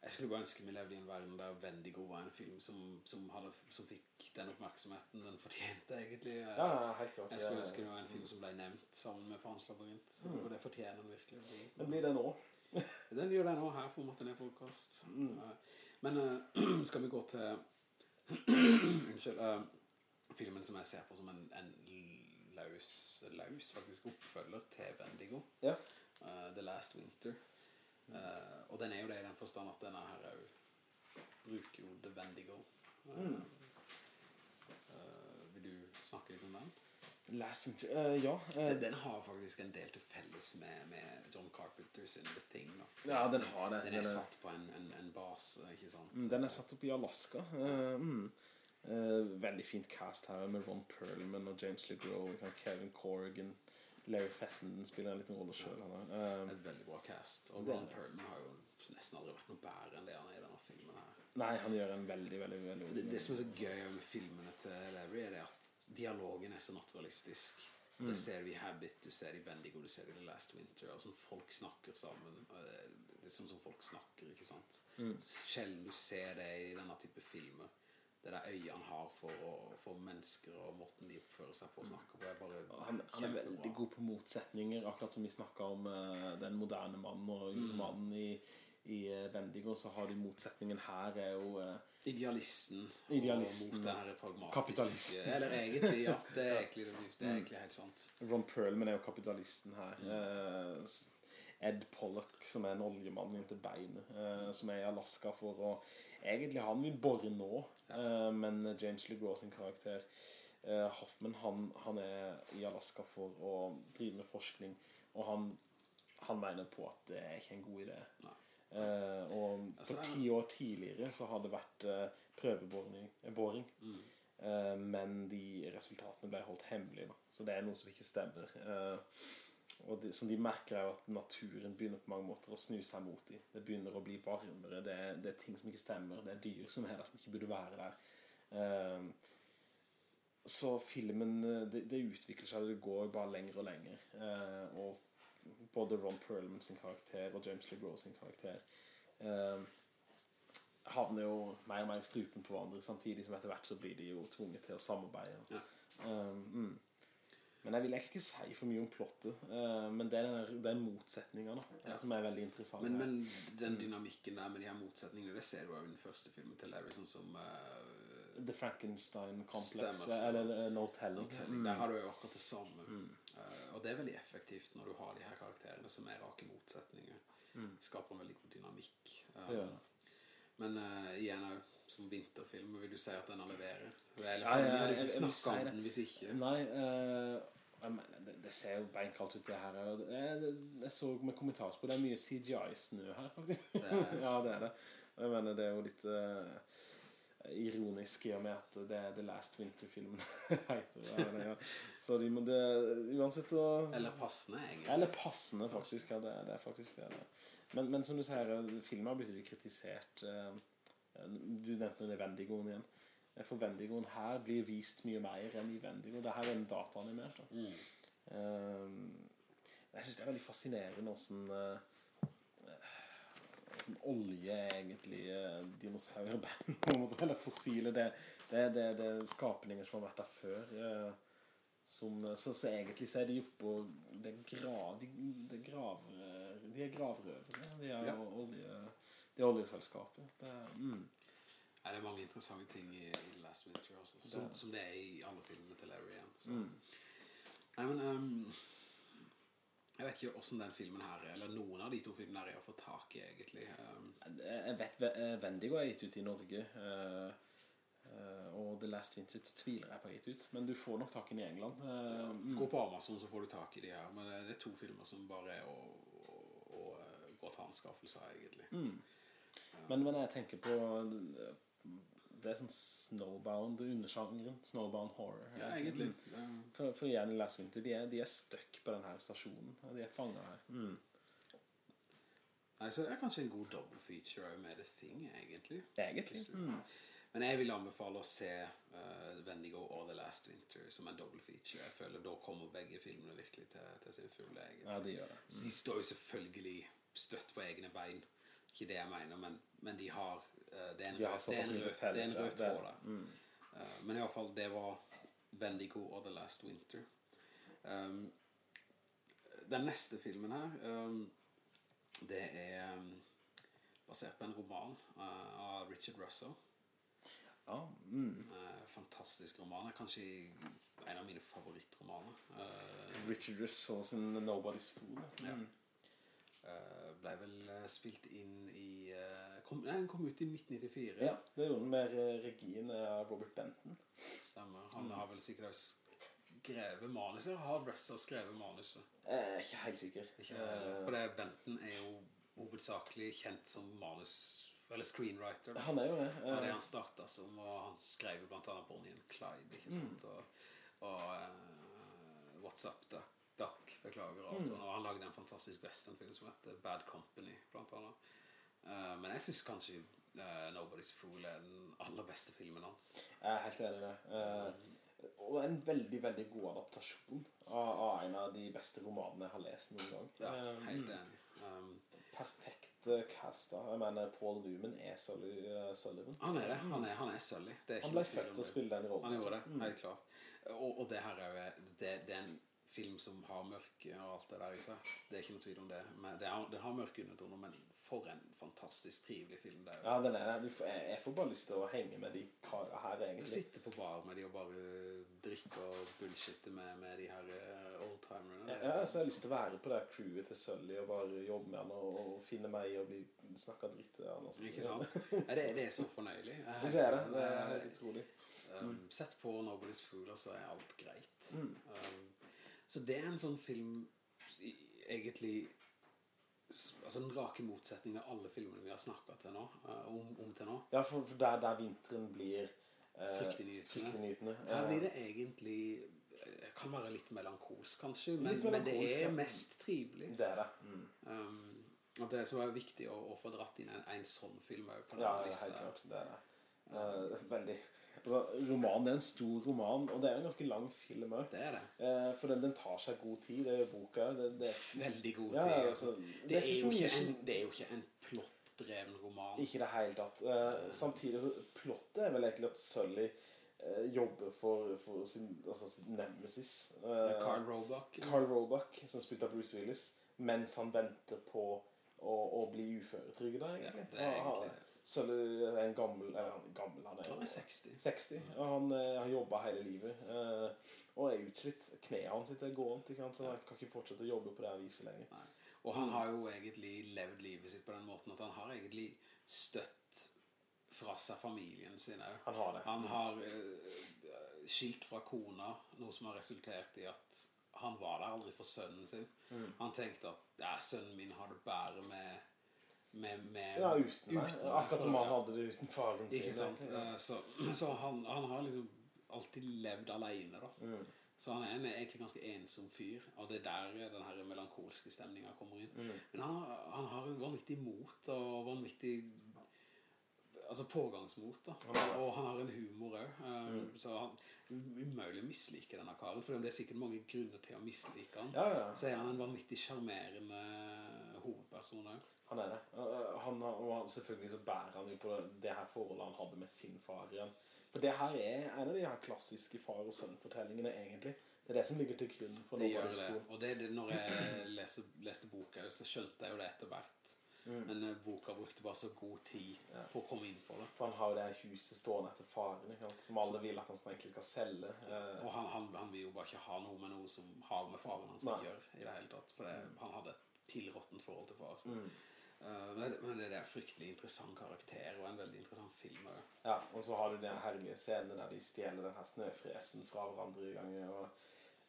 jeg skulle bare ønske vi levde i en verden der Vendigo var en film som, som, hadde, som fikk den oppmerksomheten den fortjente, egentlig. Ja, helt klart. Jeg skulle ønske det var en film som ble nevnt sammen med Pans Labyrinth, Mm. Og det fortjener den virkelig. Men blir det nå? Den gjør det nå her på Martinet Podcast. Mm. Men uh, skal vi gå til Unnskyld. uh, filmen som jeg ser på som en, en laus, laus faktisk oppfølger til Vendigo. Ja. Uh, The Last Winter. Eh, og den er jo det i den forstand at denne her òg bruker jo The Vendigo. Uh, Mm. uh, vil du snakke litt om den? Last Winter Ja. Den, den har faktisk en del til felles med, med John Carpenter sin The Thing. Da. Ja, den har det. Den er er- satt på en, en, en base, ikke sant? Mm, Den er satt opp i Alaska. Mm. Veldig fint cast her med Ron Perlman og James LeGrow og Kevin Corrigan. Larry Fessenden spiller en liten rolle sjøl. Et veldig bra cast. Og Ron Perlman har jo nesten aldri vært noe bedre enn det han er i denne filmen her. nei, han gjør en veldig, veldig veldig Det, det som er så gøy med filmene til Larry, er det at dialogen er så naturalistisk. Mm. Det ser vi i Habit, du ser det i Bendigo, du ser det i The Last Winter. Sånn folk snakker sammen. Det det er sånn som folk snakker, ikke sant? Mm. Sjelden du ser det i denne type filmer. Det der øynene har for, å- for mennesker og måten de oppfører seg på og snakker på. er bare Han, han er veldig god på motsetninger, akkurat som vi snakka om uh, den moderne mannen og Mm. mannen i, i eh, Vendigo, så har de motsetningen her er jo uh, Idealisten, Idealisten, og mot den pragmatiske kapitalisten. Eller egentlig, ja. Det er egentlig, det, det er egentlig helt sant. Ron Perlman er jo kapitalisten her. Mm. Uh, Ed Pollock, som er en oljemann inntil beinet, eh, som er i Alaska for å Egentlig han vil bore nå, eh, men James LeGros sin karakter eh, Hoffman, han, han er i Alaska for å drive med forskning, og han, han mener på at det er ikke en god idé. Nei. Uh, og Altså, på ti år tidligere så har det vært uh, prøveboring, Mm. Uh, men de resultatene ble holdt hemmelige. Da. Så det er noe som ikke stemmer. Og det, som de merker, er jo at naturen begynner på mange måter å snu seg mot dem. Det begynner å bli varmere. Det er, det er ting som ikke stemmer. Det er dyr som er der som ikke burde være der. Eh, så filmen det, det utvikler seg, det går bare lenger og lenger. Uh, og både Ron Perlman sin karakter og James LeGrow sin karakter uh, havner jo mer og mer i strupen på hverandre, samtidig som etter hvert så blir de jo tvunget til å samarbeide. Ja. Um, mm. Men jeg vil egentlig ikke si for mye om plottet. uh, men det er den, den motsetninga Ja. som er veldig interessant. Men, men Mm. den dynamikken der med de her motsetningene, det ser du jo i den første filmen til Larry, sånn som uh, The Frankenstein Complex, Stemmer, stemmer. eller uh, No Telling. No Telling. Mm. Der har du jo akkurat det samme. Uh, og det er veldig effektivt når du har de her karakterene som er rake motsetninger. Mm. Skaper en veldig god dynamikk. Um, Det gjør det. Men uh, igjen òg, som vinterfilm, vil du si at denne leverer? Ellers Ja, ja, ja, vi jeg, jeg- jeg si om det. den hvis ikke. Nei, eh, jeg mener, det, det ser jo beinkaldt ut det her. er- det- Jeg så med kommentarspor, det er mye CGI-snø her, faktisk. Det er- ja, det er det. Jeg mener, det er jo litt uh, ironisk i og med at det er The Last Winter-filmen. Ja. Så de må det Uansett å Eller passende, egentlig. Eller passende, faktisk. Ja, det, det er faktisk det. det. Men, men som du sier, filmen har blitt litt kritisert. eh, Du nevnte Vendigoen igjen. Eh, For Vendigoen her blir vist mye mer enn i Vendigo. Det her er en dataanimert. Da. Mm. Um, jeg syns det er veldig fascinerende åssen sånn olje egentlig uh, dinosaurbein, på en måte. Eller fossile. Det, det, det, det er skapninger som har vært der før. eh, som, så, så egentlig så er de oppå Det grav, de, er grav, eh, de er gravrøvere. De er Ja. olje, er oljeselskapet. Det mm. Nei, det er mange interessante ting i, i Last Winter også, som, Det- som det er i alle filmene til Larry igjen. Mm. Nei, men um, Jeg vet ikke hvordan den filmen her er, eller noen av de to filmene her er å få tak i, egentlig. Um, Jeg vet Vendigo er gitt ut i Norge, uh, uh, og The Last Winter tviler jeg på gitt ut, men du får nok tak i den i England. Uh, ja, Gå på Amazon, så får du tak i de her. Men det er to filmer som bare er å, å, å gå til anskaffelse av, egentlig. Mm. Men, men jeg tenker på Det er sånn snowbound undersjangeren. Snowbound horror. Ja, egentlig. Mm. For, for igjen, Last Winter, de er, de er stuck på denne stasjonen. De er fanget her. Mm. Nei, så det er kanskje en god double feature med The Thing, egentlig. Egentlig. Mm. Men jeg vil anbefale å se uh, Vendigo og The Last Winter som en double feature. Jeg føler Da kommer begge filmene virkelig til, til sin fulle, egentlig. Ja, de gjør det. Så De står jo selvfølgelig støtt på egne bein. Ikke det jeg mener, men, men de har Det er en ja, det er en rød, det er en rød tråd der. Mm. Uh, men i hvert fall, det var Vendigo og The Last Winter. Um, den neste filmen her, um, det er um, basert på en roman uh, av Richard Russell. Ja, mm. Uh, fantastisk roman. Kanskje en av mine favorittromaner. Uh, Richard Russell sin Nobody's Fool. Ja. Mm. uh, ble vel spilt inn i kom, Nei, den kom ut i 1994. Ja, det gjorde den med Regine regien av Robert Benton. Stemmer. Han har vel sikkert skrevet manuset. Har Russell skrevet manuset? Er ikke helt sikker. Ikke, uh, for det, Benton er jo hovedsakelig kjent som manus Eller screenwriter. Eh, Da. han er jo det. Det det Eh, han starta som, og han skrev blant annet Bonnie and Clyde, ikke sant? Og, og uh, What's Up Duck, Duck beklager alt. Og han lagde en fantastisk westernfilm som heter Bad Company, blant annet. Eh, men jeg synes kanskje uh, Nobody's Fool er den aller beste filmen hans. Jeg er helt enig i det. Eh, og en veldig, veldig god adaptasjon av, av en av de beste romanene jeg har lest noen gang. Ja, helt enig. Um, Perfekt cast casta. Jeg mener, Paul Newman er Sully, Sullivan. han er det. Han er, han er Sully. Det er Han ble født til å spille den rollen. Han gjorde det, Mm. helt klart. Og, og det her er jo det, det er en film som har mørke og alt det der i seg. Det er ikke noe tvil om det. Men det har, den har mørke undertoner, men for en fantastisk trivelig film det er. jo. Ja, den er det. Du får, jeg, jeg får bare lyst til å henge med de karene her, Du sitter på bar med de og bare drikker og bullshitter med, med de her eh, oldtimerne. Ja, så jeg har lyst til å være på det crewet til Sully og bare jobbe med han og, og finne meg og bli snakket dritt til han. Ikke sant? Ja, det, det er så fornøyelig. Jeg Det er det. Det er helt utrolig. Um, Sett på Nobody's Fool, og så er alt greit. Mm. Um, så det er en sånn film egentlig Altså den rake motsetningen av alle filmene vi har snakket til nå, uh, om, om til nå. Ja, for, for der, der vinteren blir eh, fryktinngytende. Her blir Eh, det egentlig det Kan være litt melankolsk, kanskje, men, Litt men det er mest trivelig. Det er det. Mm. Um, og det som er viktig å, å få dratt inn en, en sånn film på Ja, denne det er helt klart. Det er det. Uh, veldig altså, Romanen er en stor roman, og det er en ganske lang film òg. Det er det. for den, den tar seg god tid. Det er jo boka. Det, det, Veldig god ja, tid. altså, det, er jo ikke en, det er jo ikke en plottdreven roman. Ikke det hele tatt. Eh, samtidig så Plottet er vel egentlig at Sully eh, jobber for, for sin, altså, sin nemesis. Eh, Carl Roebuck. Carl Roebuck, som spilte av Bruce Willis, mens han venter på å, å bli uføretrygda, Ja, egentlig. det er Og det. Er en gammel Eller han er gammel, han er, Han er 60. 60. Og han eh, har jobba hele livet. eh, og er utslitt. Kneet hans sitter gående, ikke sant? så han kan ikke fortsette å jobbe på det her viset lenger. Nei. Og han har jo egentlig levd livet sitt på den måten at han har egentlig støtt fra seg familien sin òg. Han har det. Han har eh, skilt fra kona, noe som har resultert i at han var der aldri for sønnen sin. Mm. Han tenkte at ja, sønnen min har det bedre med, med, med Ja, uten meg. meg, Akkurat som han hadde det uten faren sin. Ikke sant? egentlig. Eh, Så, så han, han har liksom alltid levd alene, da. Mm. Så han er en egentlig ganske ensom fyr, og det er der den her melankolske stemningen kommer inn. Mm. Men han, han har en vanvittig mot og vanvittig Altså pågangsmot, da. Og han har en humor òg. Så han umulig misliker denne karen. For det er sikkert mange grunner til å mislike han. Ja, ja. Så er han en vanvittig charmerende hovedperson òg. Han er det. Han, og selvfølgelig så bærer han jo på det her forholdet han hadde med sin far igjen. For det her er en av de her klassiske far og sønn-fortellingene, egentlig. Det er det som ligger til grunn for Det gjør det. Og det, det, når jeg leste, leste boka, så skjønte jeg jo det etter hvert. Men eh, boka brukte bare så god tid Ja. på å komme inn på det. For han har jo det huset stående etter faren, som alle vil at han egentlig skal selge. Ja. Og han, han, han vil jo bare ikke ha noe med noe som har med faren hans å gjøre i det hele tatt. For det, han hadde et pillråttent forhold til far. Så. mm. Eh, men, men det er en fryktelig interessant karakter og en veldig interessant film. også. Ja, og så har du den herlige scenen der de stjeler den her snøfresen fra hverandre i gangen, og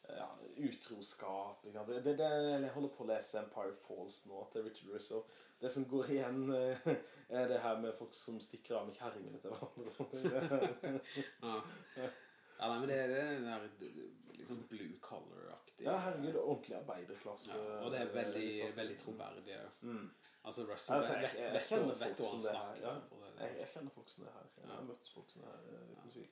ja, utroskap. Det, det, det, jeg holder på å lese Empire Falls nå til Richard Russo. Det som går igjen, eh, er det her med folk som stikker av med kjerringene til hverandre. Ja. ja, nei, men det er det der liksom blue collar-aktig. Ja, herregud, ordentlig arbeiderklasse. Ja, og det er veldig, eh, veldig troverdig. Mm. Altså Russell Altså, jeg, jeg, vet, jeg vet, hva han snakker Ja. Jeg, sånn. jeg kjenner folk som det her. Jeg Ja. har møtt folk som det her, eh, uten tvil.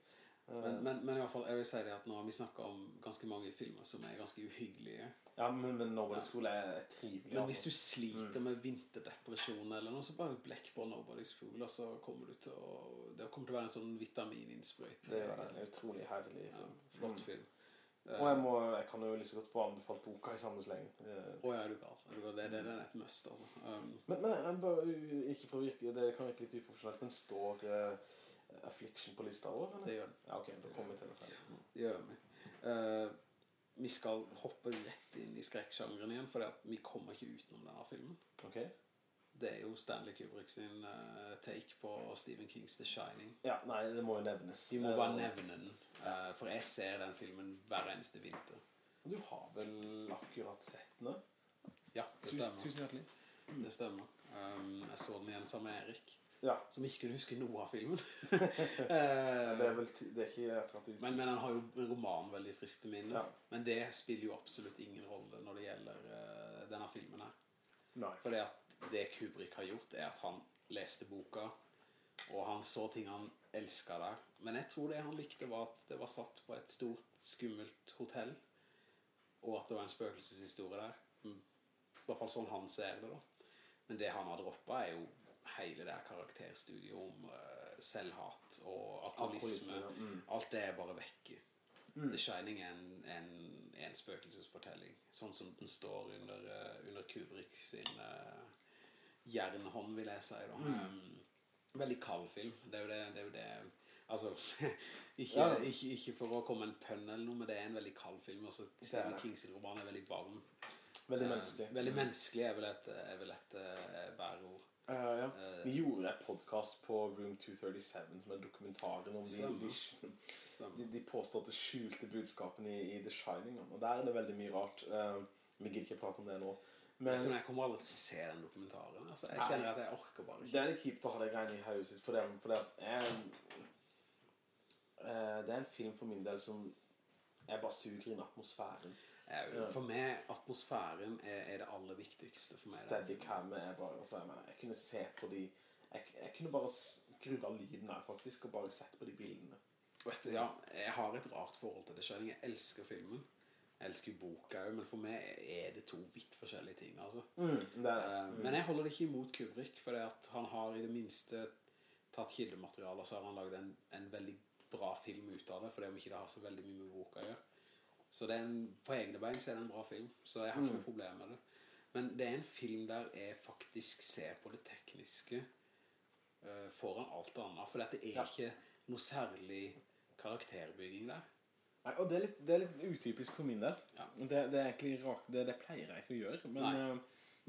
Eh, Men, men, men i hvert fall, jeg vil si det at nå har vi snakket om ganske mange filmer som er ganske uhyggelige. ja, men, men Nobody's Fool er, er trivelig. Men hvis altså. du sliter Mm. med vinterdepresjon eller noe, så bare blekk på Nobody's Fool, og så kommer du til å Det kommer til å være en sånn vitamininnsprøyt. Det er en utrolig herlig film. flott Mm. film. Og jeg, må, jeg kan jo like så godt få anbefalt boka i samme sleng. Eh, Å ja, er du gal. Det, det, det er et must, altså. Um, Men, men bare, ikke for å virke, det kan virke litt uprofesjonelt, men står uh, Affliction på lista vår? det gjør den. Ja, ok, da kommer vi til det senere. Det gjør vi. Uh, vi skal hoppe rett inn i skrekksjangeren igjen, for vi kommer ikke utenom denne filmen. Ok? Det er jo Stanley Kubrick sin uh, take på Stephen Kings The Shining. Ja, nei, det må jo nevnes. Vi må bare Eh, nevne den, Uh, for jeg ser den filmen hver eneste vinter. Du har vel akkurat sett den? Ja, det stemmer. tusen hjertelig. Det stemmer. Um, jeg så den igjen sammen med Erik, Ja, som ikke kunne huske noe av filmen. det er vel det er ikke etter at du... men, men han har jo en roman veldig friskt til minne. Ja. Men det spiller jo absolutt ingen rolle når det gjelder denne filmen her. Nei. Fordi at det Kubrick har gjort, er at han leste boka, og han så ting han elska der. Men jeg tror det han likte, var at det var satt på et stort, skummelt hotell, og at det var en spøkelseshistorie der. Mm. I hvert fall sånn han ser det, da. Men det han har droppa, er jo hele det karakterstudiet om eh, selvhat og alkoholisme. Mm. Alt det er bare vekk. Mm. The Shining er en, en, en spøkelsesfortelling, sånn som den står under, eh, under Kubrick sin uh, jernhånd, vil jeg si. Mm. Um, veldig kald film. Det er jo det, det, er jo det Altså, ikke, Ja. ikke, ikke for å komme en pønn eller noe, men det er en veldig kald film. Altså, er Stephen. Kings roman er veldig varm. Veldig Eh, menneskelig. veldig menneskelig er vel et, er vel et uh, bæreord. Uh, ja. uh, Vi gjorde en podcast på Room 237 som er dokumentaren om de, de, de påståtte skjulte budskapene i, i The Shining. Og der er det veldig mye rart. Uh, vi gidder ikke prate om det nå. Men Jeg kommer aldri til å se den dokumentaren. Altså, jeg kjenner at jeg orker bare ikke. det er litt kjipt å ha det greiene i hodet sitt, for det, for det er eh, Det er en film for min del som jeg bare suger inn atmosfæren. For meg, atmosfæren er, er det aller viktigste for meg. Steadicam er bare altså, jeg, mener, jeg kunne se på de jeg, jeg kunne bare skrudd av lyden her, faktisk, og bare sett på de bildene. Vet du, ja, jeg har et rart forhold til det Shining. Jeg elsker filmen. Elsker boka òg, men for meg er det to vidt forskjellige ting. altså. det det. Mm. Men jeg holder det ikke imot Kubrick, for han har i det minste tatt kildemateriale, og så har han lagd en, en veldig bra film ut av det, fordi om ikke det har så veldig mye med boka å gjøre. Så det en, på egne bein så er det en bra film, så jeg har ikke noe problem med det. Men det er en film der jeg faktisk ser på det tekniske uh, foran alt annet, for det er Ja. ikke noe særlig karakterbygging der. Nei, og det er, litt, det er litt utypisk for min del. Ja. Det, det er egentlig rakt, det, det pleier jeg ikke å gjøre, men eh,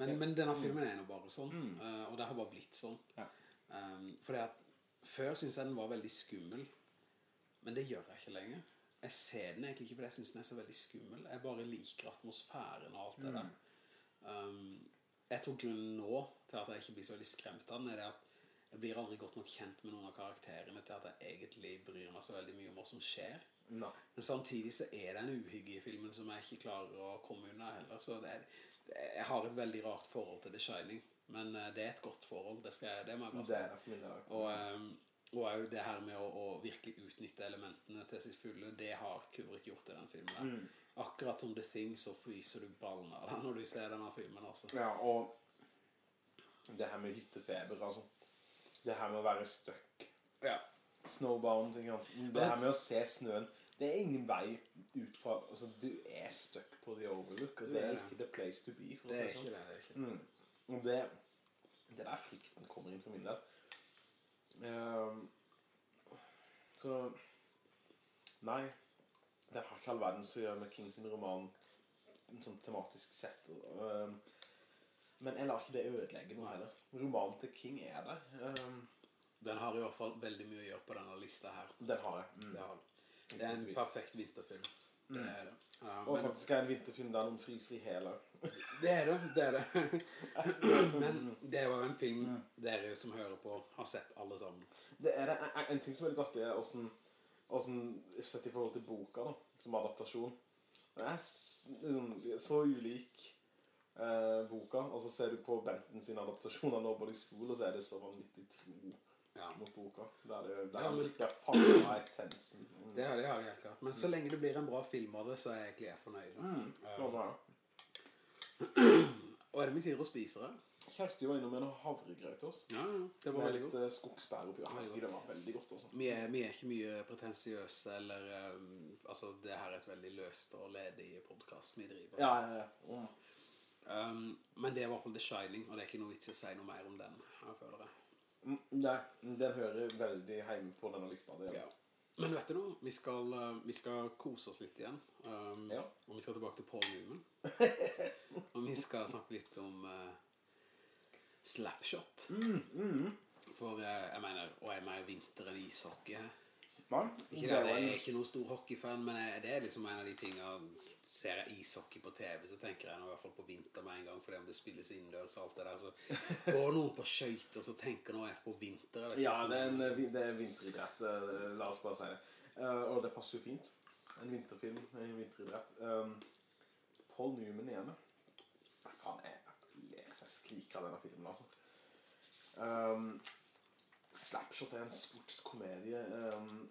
Men, men denne filmen er nå bare sånn, Mm. eh, og det har bare blitt sånn. Ja. Um, fordi at før syntes jeg den var veldig skummel, men det gjør jeg ikke lenger. Jeg ser den egentlig ikke fordi jeg synes den er så veldig skummel. Jeg bare liker atmosfæren og alt det Mm. der. Um, jeg tror grunnen nå til at jeg ikke blir så veldig skremt av den, er det at jeg blir aldri godt nok kjent med noen av karakterene til at jeg egentlig bryr meg så veldig mye om hva som skjer. Nei. Men samtidig så er det en uhygge i filmen som jeg ikke klarer å komme unna heller. Så det er, jeg har et veldig rart forhold til The Shining. Men eh, det er et godt forhold, det, skal jeg, det må jeg bare Det er nok min dag. Og, um, og det her med å, å virkelig utnytte elementene til sitt fulle, det har Kubrick gjort i den filmen. Mm. Akkurat som The Thing, så fryser du ballen av deg når du ser denne filmen. altså. Ja, og det her med hyttefeber, altså. Det her med å være stuck. Ja. Snowbound? Det her med å se snøen. Det er ingen vei ut fra Altså, du er stuck på The Overlook, og det er ikke the place to be. Det er ikke sånn. det. det er ikke. det. Mm. Og det, Det er der frykten kommer inn for min del. Ehm, så Nei. Det har ikke all verden som gjør med King sin roman sånn tematisk sett. Ehm, men jeg lar ikke det ødelegge noe heller. Romanen til King er der. Ehm, Den har i hvert fall veldig mye å gjøre på denne lista her. den har jeg. Mm. Det, har den. det er en perfekt vinterfilm. Det Mm. er det. Ja, Og men, faktisk er en vinterfilm der noen fryser i hæler. det er det. Det er det. Men det jo en film dere som hører på, har sett alle sammen. Det er det. En, ting som er litt artig, er hvordan sett i forhold til boka, da, som adaptasjon. Den er liksom, så ulik eh, boka, og så ser du på Benton sin adaptasjon av Nobody's Fool, og så er det så vanvittig tro Ja. mot boka. Der er det, der Ja, men- det er faen meg essensen. Mm. Det har jeg helt klart. Men så lenge det blir en bra film av det, så er jeg egentlig fornøyd. Mm. Er det. Og er det vi sier og spiser det? Kjersti var innom noe havregrøt til oss. Ja, ja. Det var Med veldig litt godt. eh, skogsbær oppi. Det var veldig godt, også. Vi er, vi er ikke mye pretensiøse, eller um, Altså, det her er et veldig løst og ledig podkast vi driver. Ja, ja, ja. Mm. Um, men det er i hvert fall The Shining, og det er ikke noe vits i å si noe mer om den. Jeg føler det. Mm, Nei, den hører veldig hjemme på denne lista. Det, Ja. Men vet du noe? Vi skal, uh, vi skal kose oss litt igjen. Um, Ja. Og vi skal tilbake til Paul Newman. og vi skal snakke litt om uh, slapshot. Mm, For uh, jeg mener, og jeg mener vinter enn ishockey. Ikke det, jeg er ikke noen stor hockeyfan, men jeg, det er liksom en av de tingene Ser jeg ishockey på TV, så tenker jeg nå i hvert fall på vinter med en gang, fordi om det spilles innendørs og alt det der. Så går noen på skøyter, så tenker nå jeg på vinter. jeg Ja, det er, en, eh, det er vinteridrett. eh, La oss bare si det. Eh, og det passer jo fint. En vinterfilm, en vinteridrett. Um, Paul Newman igjen. Nei, faen, jeg ler seg skrik av denne filmen, altså. Um, Slapshot er en sportskomedie. Um,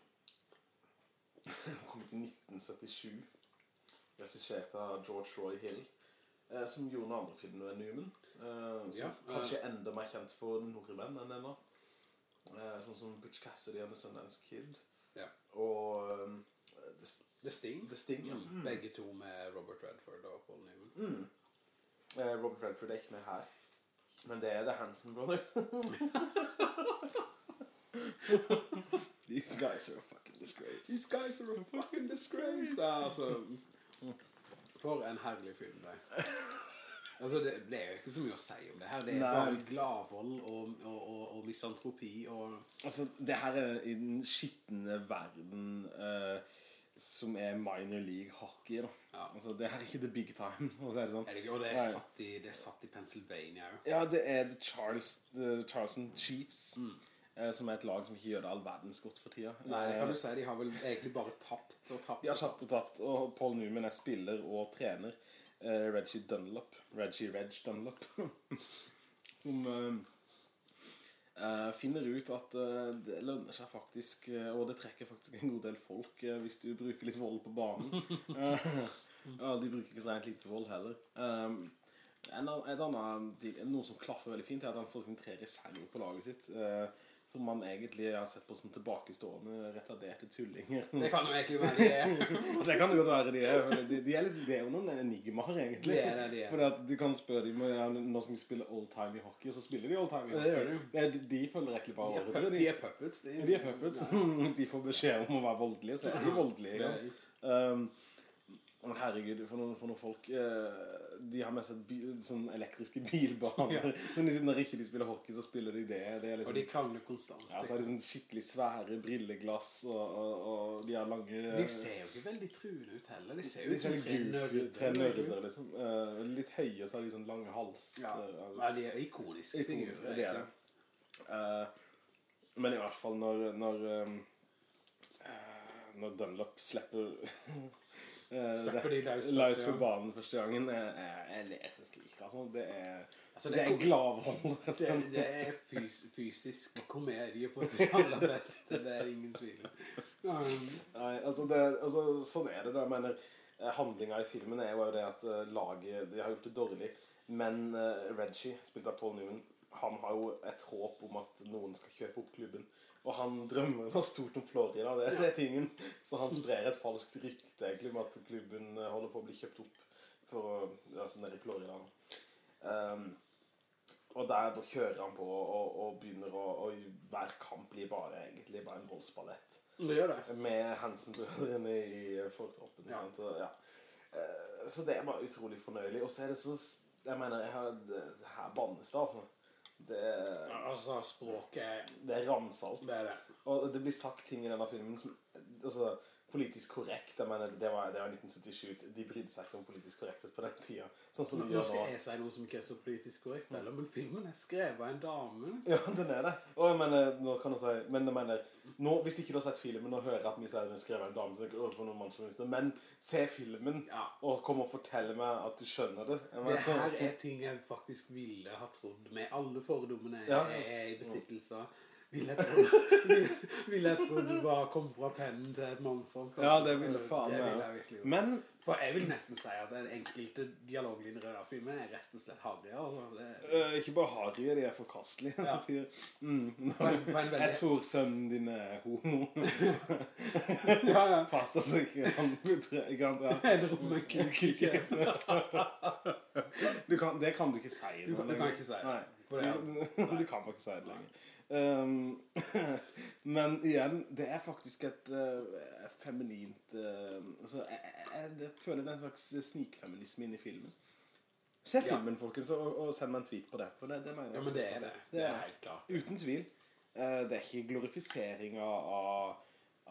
kom ut i 1977. Regissert av George Roy Hill. eh, som gjorde noen andre filmer enn Newman. eh, som Ja, eh. kanskje er enda mer kjent for nordmenn enn ennå. Eh, sånn som Butch Cassidy and The Sundance Kid. Ja. Og um, The, The Sting. The Sting, ja. Mm. Begge to med Robert Redford og Paul Newman. Mm. Eh, Robert Redford er ikke med her. Men det er The Hansen Brothers. These guys are a fucking disgrace. These guys are a fucking disgrace. Det er altså For en herlig film, det. Altså, det, det er jo ikke så mye å si om det her. Det er Nei. bare gladvold og, og, og, og misantropi og Altså, det her er i den skitne verden eh, som er minor league hockey, da. Ja. Altså, det her er ikke the big time, for si det sånn. er det, ikke- Og det er, satt i, det er satt i Pennsylvania òg. Ja, det er The, Charles, the Charleston Chiefs, eh, som er et lag som ikke gjør det all verdens godt for tida. Nei, det kan Eh, du si. De har vel egentlig bare tapt og tapt. De har tapt og tapt, og Paul Newman er spiller og trener. Eh, Reggie Dunlop. Reggie Reg Dunlop. som eh, eh, finner ut at eh, det lønner seg faktisk, eh, og det trekker faktisk en god del folk eh, hvis du bruker litt vold på banen. Eh, de bruker ikke så rent lite vold heller. Um, en, et annet, noe som klaffer veldig fint, er at han får sine tre reserver på laget sitt. eh, som man egentlig har sett på som tilbakestående, retarderte tullinger. Det kan jo egentlig være de er. Det kan jo godt være de er. De, de er, litt, det er jo noen enigmaer, egentlig. Det er det de er. Fordi at du kan spørre dem ja, nå skal vi spille old-timey hockey, og så spiller de old-timey i hockey. det gjør de. Det er- de følger egentlig bare De ordre. De, de er puppets. De, de er puppets. Hvis de får beskjed om å være voldelige, så er de voldelige. Ja. Um, men herregud, for noen, for noen folk eh, De har med seg bil, sånn elektriske bilbaner. Så de, når ikke de spiller hockey, så spiller de det. det er Og liksom, de krangler konstant. ja, så har de sånn skikkelig svære brilleglass, og, og, og de har lange De ser jo ikke veldig truende ut heller. De ser jo ut som tre nerder. liksom. Eh, litt høye, så har de sånn lange hals. Ja. eh, Ja, de er ikoniske figurer. det er det. Eh, men i hvert fall når Når, um, eh, når Dunlop slipper eh, Slipper de løs løs på banen første gangen Jeg, Jeg skriker, altså. Det er, Altså, det er er gladvold. Det, det er fys fysisk komedie på sitt aller beste. Det er ingen tvil. Um, Nei, altså, det, altså sånn er det da. Jeg mener, eh, handlinga i filmen er jo det at eh, laget De har gjort det dårlig. Men uh, Reggie, spilt av Paul Newman, han har jo et håp om at noen skal kjøpe opp klubben. Og han drømmer noe stort om Florida, det, det er tingen. Så han sprer et falskt rykte egentlig med at klubben eh, holder på å bli kjøpt opp for altså nede i Florida. Um, og der da kjører han på og, og begynner å, og hver kamp blir bare egentlig bare en voldsballett. Det gjør det. Med Hansen-brødrene i fortroppen. Ja. ja. Eh, Så det er bare utrolig fornøyelig. Og så er det så Jeg mener, jeg har, her bannes det, altså. Det, er- Altså, språket det er ramsalt. Det er det. Og det blir sagt ting i denne filmen som altså, Politisk korrekt. Jeg mener, det var, det var 1977. De brydde seg ikke om politisk korrekthet på den tida. Sånn som Nå, de nå skal jeg si noe som ikke er så politisk korrekt, heller, men filmen er skrevet av en dame. Ja, den er det. Og jeg mener, nå kan jeg si Men jeg mener, nå, hvis ikke du har sett filmen og hører at vi sier den er skrevet av en dame, så tenker du overfor noen mannsjournalister. Men se filmen, Ja. og kom og fortell meg at du skjønner det. Mener, Det her er ting jeg faktisk ville ha trodd med alle fordommene jeg Ja, ja. er i besittelse av. Ville jeg tro, vil, vil jeg tro du bare kom fra pennen til et mannfolk. Ja, det ville faen meg. Men For jeg vil nesten si at den enkelte dialoglinjer i den filmen er rett og slett harry. Altså. Øh, ikke bare harry, de er forkastelige. Ja. Mm. Veldig- Jeg tror sønnen din er homo. ja, ja. Pass deg så ikke han kan dra. En rom med kuk. Du kan, det kan du ikke si. Du kan- du kan ikke si det. Er- du kan bare ikke si det lenger. Um, men igjen, det er faktisk et uh, feminint uh, altså, jeg, jeg, jeg føler det er en slags snikfeminisme inni filmen. Se Ja. filmen, folkens, og, og send meg en tweet på det. For det, det mener jeg Ja, men det er det. Det er helt klart. Uten tvil. Uh, det er ikke glorifisering av, av,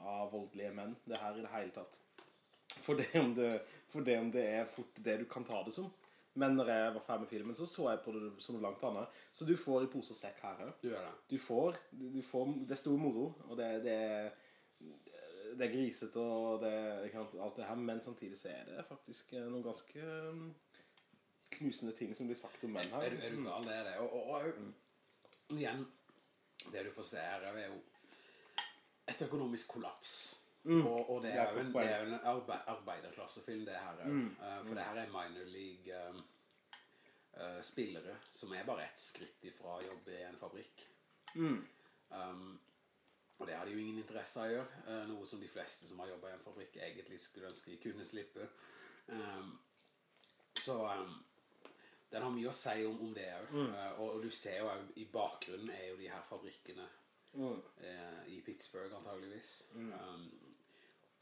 av voldelige menn, det her i det hele tatt. For det om det, for det, om det er fort det du kan ta det som. Men når jeg var ferdig med filmen, så så jeg på det som noe langt annet. Så du får i pose og sekk her òg. Du. Du får, du får Det er stor moro, og det, det, det er grisete og det, alt det her, men samtidig så er det faktisk eh, noen ganske mm, knusende ting som blir sagt om menn her. Er, er du gal, det er det. Og, og, og igjen, det du får se her, er jo et økonomisk kollaps. Og, og det er jo en, er en arbe arbeiderklassefilm, det her òg. for det her er minor league um, uh, spillere som er bare ett skritt ifra å jobbe i en fabrikk. Um, og det har de jo ingen interesse av å gjøre. Uh, noe som de fleste som har jobba i en fabrikk, egentlig skulle ønske de kunne slippe. Um, så um, den har mye å si om, om det òg. og, og du ser jo i bakgrunnen er jo de her fabrikkene Mm. eh, i Pittsburgh, antageligvis. Um,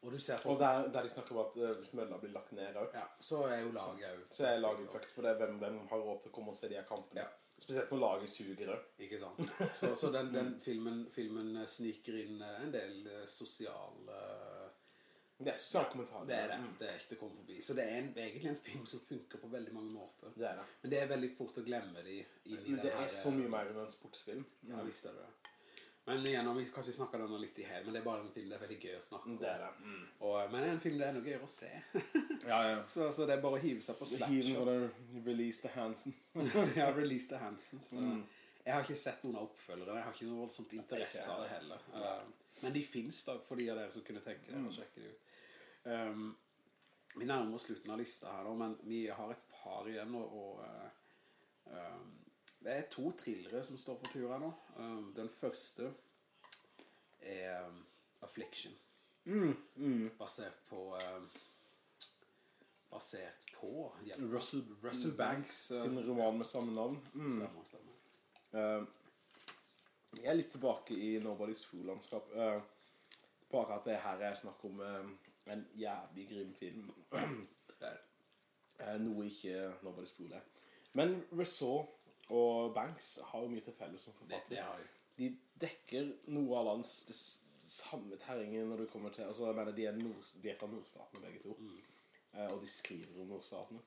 og du ser Og der, der de snakker om at uh, mølla blir lagt ned òg. ja, Så er jo laget òg Så er laget fucked for det. Hvem, hvem har råd til å komme og se de her kampene? Ja. Spesielt når laget suger òg. Ikke sant? Så, så den, den filmen, filmen eh, sniker inn eh, en del sosial eh, Det er sosial kommentar. Det er det. Mm. Det er ikke det kommer forbi. Så det er en, egentlig en film som funker på veldig mange måter. Det er det. Men det er veldig fort å glemme de Men den det her, er så mye mer enn en sportsfilm. Ja, visst er det det. Men igjen, vi kanskje snakker denne litt i hel, men det er bare en film det er veldig gøy å snakke om. Det det. Mm. Og, men det er en film det er noe gøyere å se. Ja, ja. så, så det er bare å hive seg på Slapshot. release the Hansons. ja, release The Hansons. Mm. Jeg har ikke sett noen av oppfølgerne. Jeg har ikke noe voldsomt interesse av det heller. Ja. men de finnes da, for de av dere som kunne tenke dere å sjekke det ut. Um, vi nærmer oss slutten av lista her nå, men vi har et par igjen, og, og uh, um, det er to thrillere som står for tur her nå. Um, den første er um, Affliction. Basert på um, Basert på ja, Russell, Russell Banks, uh, sin roman med samme navn. Mm. Stemmer, stemmer. Jeg er litt tilbake i Nobody's Fool-landskap. Uh, bare at det her er snakk om en jævlig grim film. Eh, noe ikke Nobody's Fool er. Men Rousseau og Banks har jo mye til felles som har. De dekker noe av lands det samme terrenget når du kommer til Altså, jeg mener, de er, nord, de er fra nordstatene, begge to. Eh, og de skriver om nordstatene.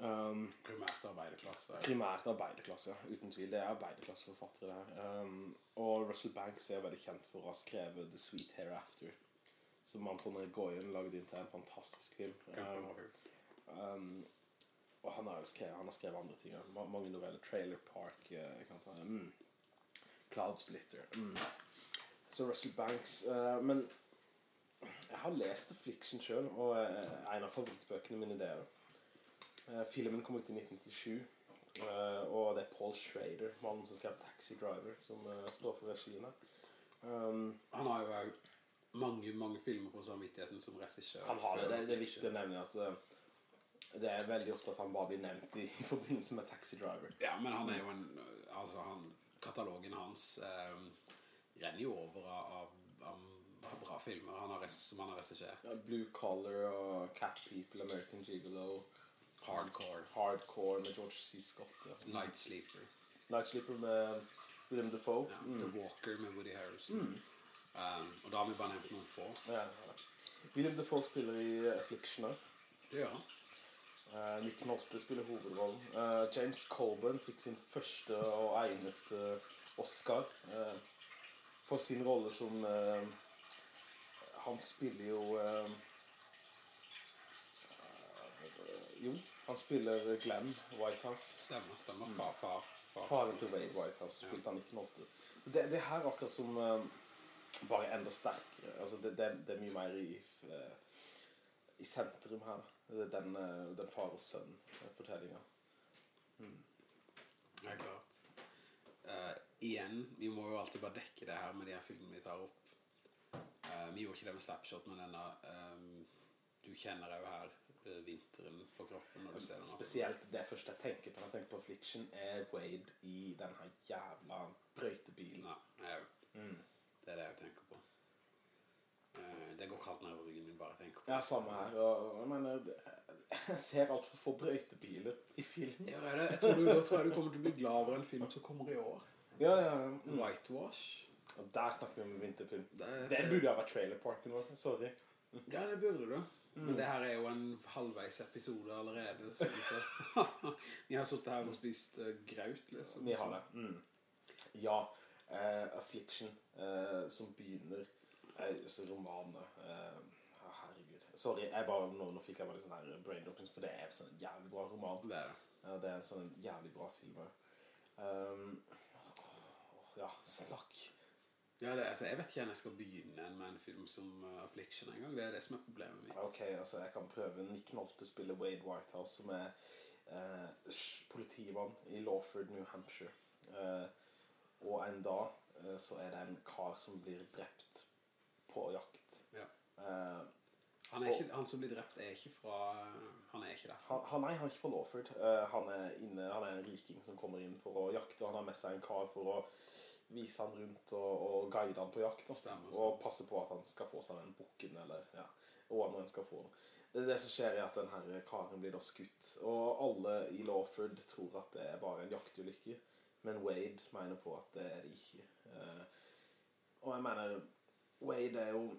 Um, Primært arbeiderklasse. primært arbeiderklasse, ja. uten tvil. Det er arbeiderklasseforfattere der. Um, og Russell Banks er veldig kjent for å ha skrevet The Sweet Hereafter. Som Anton Goyen lagde inn til en fantastisk film. Um, um, og han har skrevet, han har skrevet andre ting. ja. Mange noveller. Trailer Park. eh, kan ta, mm. Cloud Splitter. Mm. Så Russell Banks eh, Men jeg har lest Affliction sjøl, og eh, en av favorittbøkene mine det er Eh, filmen kom ut i 1997, eh, og det er Paul Schrader, mannen som skrev Taxi Driver, som eh, står for regien. Um, Han har jo òg mange mange filmer på samvittigheten som regissør. han har det, det, det er viktig å nevne at eh, det er veldig ofte at han bare blir nevnt i, i forbindelse med Taxi Driver. Ja, men han er jo en Altså, han, katalogen hans eh, renner jo over av, av, av bra filmer han har, som han har regissert. Ja, Blue Collar og Cat People, American Gigolo, Hardcore. Hardcore med George C. Scott. Ja. Night Sleeper. Night Sleeper med William Defoe. Ja, Mm. The Walker med Woody Harrison. Um, og da har vi bare nevnt noen få. Ja. Willem Dafoe spiller i Affliction òg. Det gjør han. Uh, Nick Nolte spiller hovedrollen. Uh, James Colburn fikk sin første og eneste Oscar uh, for sin rolle som eh, Han spiller jo eh, eh, Jo, han spiller Glenn Whitehouse. Stemmer, stemmer. Far, far, far. Faren til Wade Whitehouse spilte han Nick Nolte. Det, det her er akkurat som eh, bare enda sterkere. Altså, det, det, det er mye mer i eh, i sentrum her. Det er den, eh, den far og sønn-fortellinga. er klart. Uh, igjen, vi må jo alltid bare dekke det her med de her filmene vi tar opp. Uh, vi gjorde ikke det med Slapshot, men denne um, Du kjenner jo her uh, vinteren på kroppen når du ser den. Spesielt det første jeg tenker på når jeg tenker på Affliction, er Wade i denne jævla brøytebilen. Ja, jeg, Mm. det er det jeg tenker på. Eh, det går kaldt nedover ryggen min bare jeg tenker på Ja, samme her. Og, jeg mener, jeg ser altfor få brøytebiler i film. Ja, det, jeg tror du, da tror jeg du kommer til å bli glad over en film som kommer i år. Ja, ja. Mm. Whitewash. Og der snakker vi om vinterfilm. Det, Det burde ha vært trailerparken vår. Sorry. Ja, det burde du. Men det her er jo en halvveis episode allerede. Vi, har sittet her og spist uh, graut, liksom. Vi har det. Mm. Ja. Uh, Affliction, uh, som begynner så romanene uh, Herregud. Sorry, jeg bare, nå, nå fikk jeg bare litt sånn her braindropping, for det er en sånn jævlig bra roman. Det er. Ja, det er en sånn jævlig bra film. Um, oh, ja, snakk. Ja, det, altså, jeg vet ikke om jeg skal begynne med en film som uh, Affliction en gang. Det er det som er problemet mitt. Ok, altså jeg kan prøve Nick Nolte spiller Wade Whitehouse, som er uh, politimann i Lawford, New Hampshire. Uh, og en dag så er det en kar som blir drept på jakt. Ja. Uh, Han, er ikke, han som blir drept, er ikke fra Han er ikke derfra. han, han, nei, han er ikke fra Lawford. uh, han, er inne, han er en riking som kommer inn for å jakte. Han har med seg en kar for å vise han rundt og, og guide han på jakt. og, Stemmer, Og passe på at han skal få seg den bukken, eller ja, og når han skal få den. Det, det som skjer er at denne karen blir da skutt. Og alle i Lawford tror at det er bare en jaktulykke. Men Wade mener på at det er det ikke. uh, og jeg mener, Wade er jo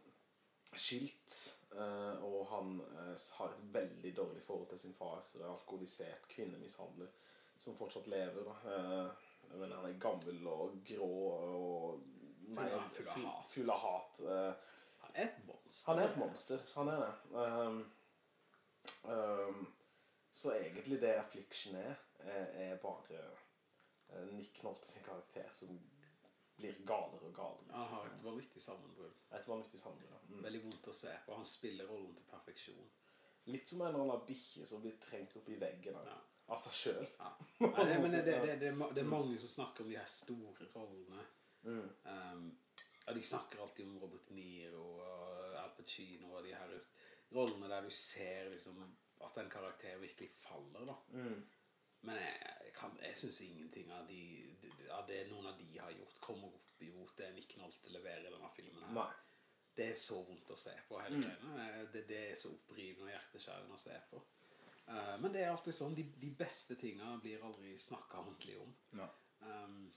skilt, eh, og han eh, har et veldig dårlig forhold til sin far, så det er alkoholisert kvinnemishandler, som fortsatt lever. da. Eh, men han er gammel og grå og Full av- full av full-. Av hat. Han er et monster. han er et monster. Han er det. Um, um, så egentlig det Affliction er, er, bare Nick Nolte sin karakter som blir galere og galere. Han har et vanvittig sammenbrudd. Et vanvittig sammenbrudd. Mm. Veldig vondt å se på. Han spiller rollen til perfeksjon. Litt som en eller annen bikkje som blir trengt opp i veggen Ja. av seg sjøl. Ja. Men det, det, det, det, er det er mange som snakker om de her store rollene. Mm. Um, ja, de snakker alltid om Robert Niro og Al Pacino og de her rollene der du ser liksom at en karakter virkelig faller. da. Mm. Men jeg, jeg, kan- jeg syns ingenting av, de, av det noen av de har gjort, kommer opp imot det Nick Nolte leverer i denne filmen. her. Nei. Det er så vondt å se på. hele tiden, Det, det er så opprivende og hjerteskjærende å se på. Uh, men det er alltid sånn. De, de beste tinga blir aldri snakka ordentlig om. Um,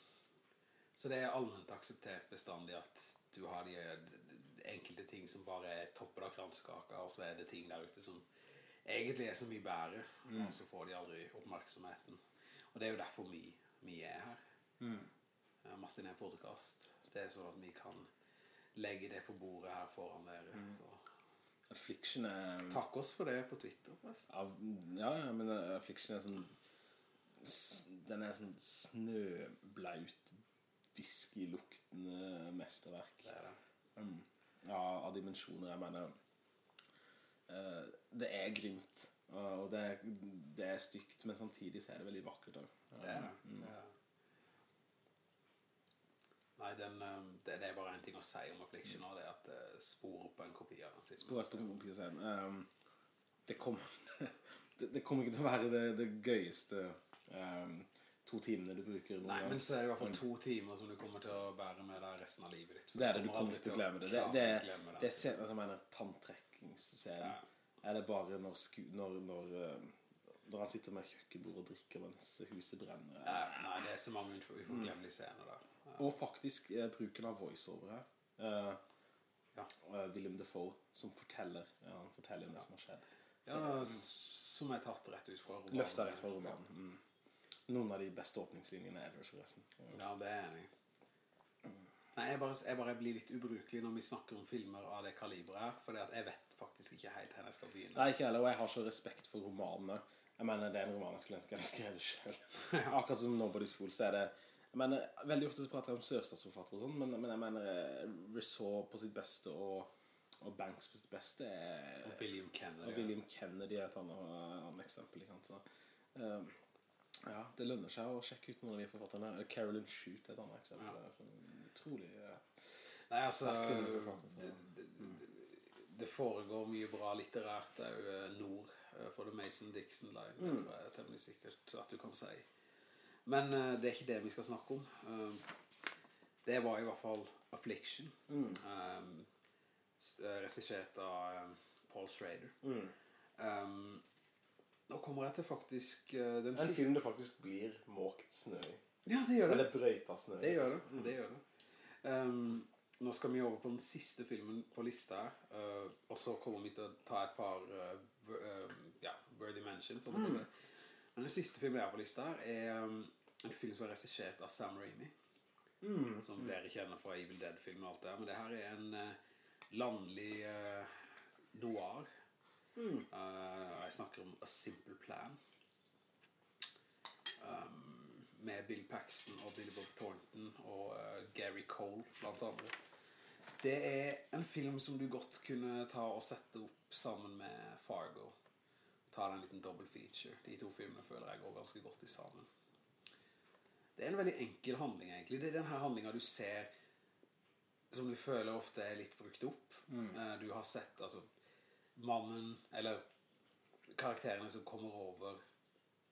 så det er allment akseptert bestandig at du har de, de enkelte ting som bare er toppen av kranskaka, og så er det ting der ute som egentlig er så mye bedre, og så får de aldri oppmerksomheten. Og det er jo derfor vi, vi er her. Eh, Martin er podcast. Det er sånn at vi kan legge det på bordet her foran dere. Så Affliction er takk oss for det på Twitter, forresten. Ja, ja, men eh, Affliction er sånn Den er sånn snøblaut, whiskyluktende mesterverk. Det er det. Mm. Ja, av dimensjoner. Jeg mener eh, Det er grimt. Og det er, det er stygt, men samtidig så er det veldig vakkert òg. Det er det. det, er det. Nei, den, um, det, det er bare en ting å si om Affliction, og det er at spor sporer opp en kopi av den. filmen. Spor på en Um, det kommer det, det kommer ikke til å være det, det gøyeste um, to timene du bruker Nei, gang. men så er det i hvert fall to timer som du kommer til å bære med deg resten av livet ditt. Det er det, du kommer til å glemme det. Det, det, det, glemme det det. er scenen, altså, mener, tanntrekkingsscenen. Er det bare når, sku, når, når, eh, når han sitter med kjøkkenbord og drikker mens huset brenner? Nei, nei, det er så mange ufo- uforglemmelige scener der. Og faktisk eh, bruken av voiceover her. Eh, Ja. eh, Willem Dafoe som forteller, ja, han forteller om det som har skjedd. Ja, som er tatt rett ut fra romanen. Løftet rett fra romanen. Mm. Noen av de beste åpningslinjene ever, forresten. Ja, det er enig. Nei, jeg bare, jeg bare blir litt ubrukelig når vi snakker om filmer av det kaliberet her, fordi at jeg vet faktisk ikke helt hvor jeg skal begynne. Nei, ikke heller, og jeg har så respekt for romanene. Jeg mener, det er en roman jeg skulle ønske jeg hadde skrevet selv. Akkurat som Nobody's Fool, så er det jeg mener, Veldig ofte så prater jeg om sørstatsforfattere og sånn, men, men jeg mener eh, Rousseau på sitt beste og, og Banks på sitt beste er Og William Kennedy. Og William Kennedy er et annet, annet eksempel. Så, um, ja, det lønner seg å sjekke ut noen av de forfatterne. Carolyn Shoot er et annet eksempel. Ja. Utrolig ja. Nei, altså det, foregår mye bra litterært òg nord eh, for The Mason Dixon Line. Det tror jeg er temmelig sikkert at du kan si. Men uh, det er ikke det vi skal snakke om. Uh, det var i hvert fall Affliction. Um, eh, Regissert av um, Paul Schrader. Mm. Um, nå kommer jeg til faktisk uh, den En siste film det faktisk blir måkt snø i. Ja, det gjør det. Eller brøyta snø. Det gjør det. det, gjør det. Um, nå skal vi over på den siste filmen på lista her. uh, og så kommer vi til å ta et par uh, um, ja, worthy mentions. Sånn si. Men den siste filmen jeg har på lista her, er um, en film som er resisjert av Sam Raimi. Mm. Som dere kjenner fra Evil Dead-filmen og alt det her. Men det her er en uh, landlig uh, noir. Mm. Uh, jeg snakker om A Simple Plan. Um, med Bill Paxton og Billy Bob Thornton og Gary Cole, blant andre. Det er en film som du godt kunne ta og sette opp sammen med Fargo. Ta en liten double feature. De to filmene føler jeg går ganske godt i sammen. Det er en veldig enkel handling, egentlig. Det er den her handlinga du ser som du føler ofte er litt brukt opp. Mm. Du har sett altså mannen, eller karakterene som kommer over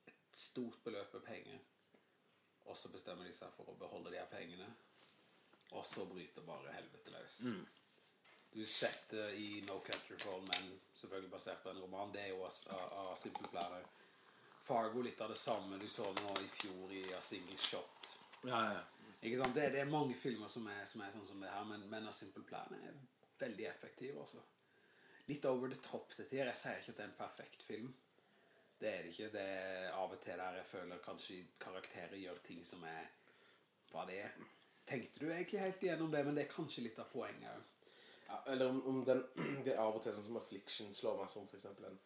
et stort beløp med penger, og så bestemmer de seg for å beholde de her pengene, og så bryter bare helvete løs. Du setter i No Country for Old Men, selvfølgelig basert på en roman, det er jo av- Simple Platter. Fargo litt av det samme du så nå i fjor i A Single Shot. Ja, ja. Ikke sant? Det, det er mange filmer som er, som er sånn som det her, men, men A Simple Plan er veldig effektiv også. Litt over the top til tider. Jeg sier ikke at det er en perfekt film. Det er det ikke. Det er av og til der jeg føler kanskje karakterer gjør ting som er hva det er. Tenkte du egentlig helt igjennom det, men det er kanskje litt av poenget òg. Eller om, om den Det er av og til sånn som Affliction slår meg som eksempel en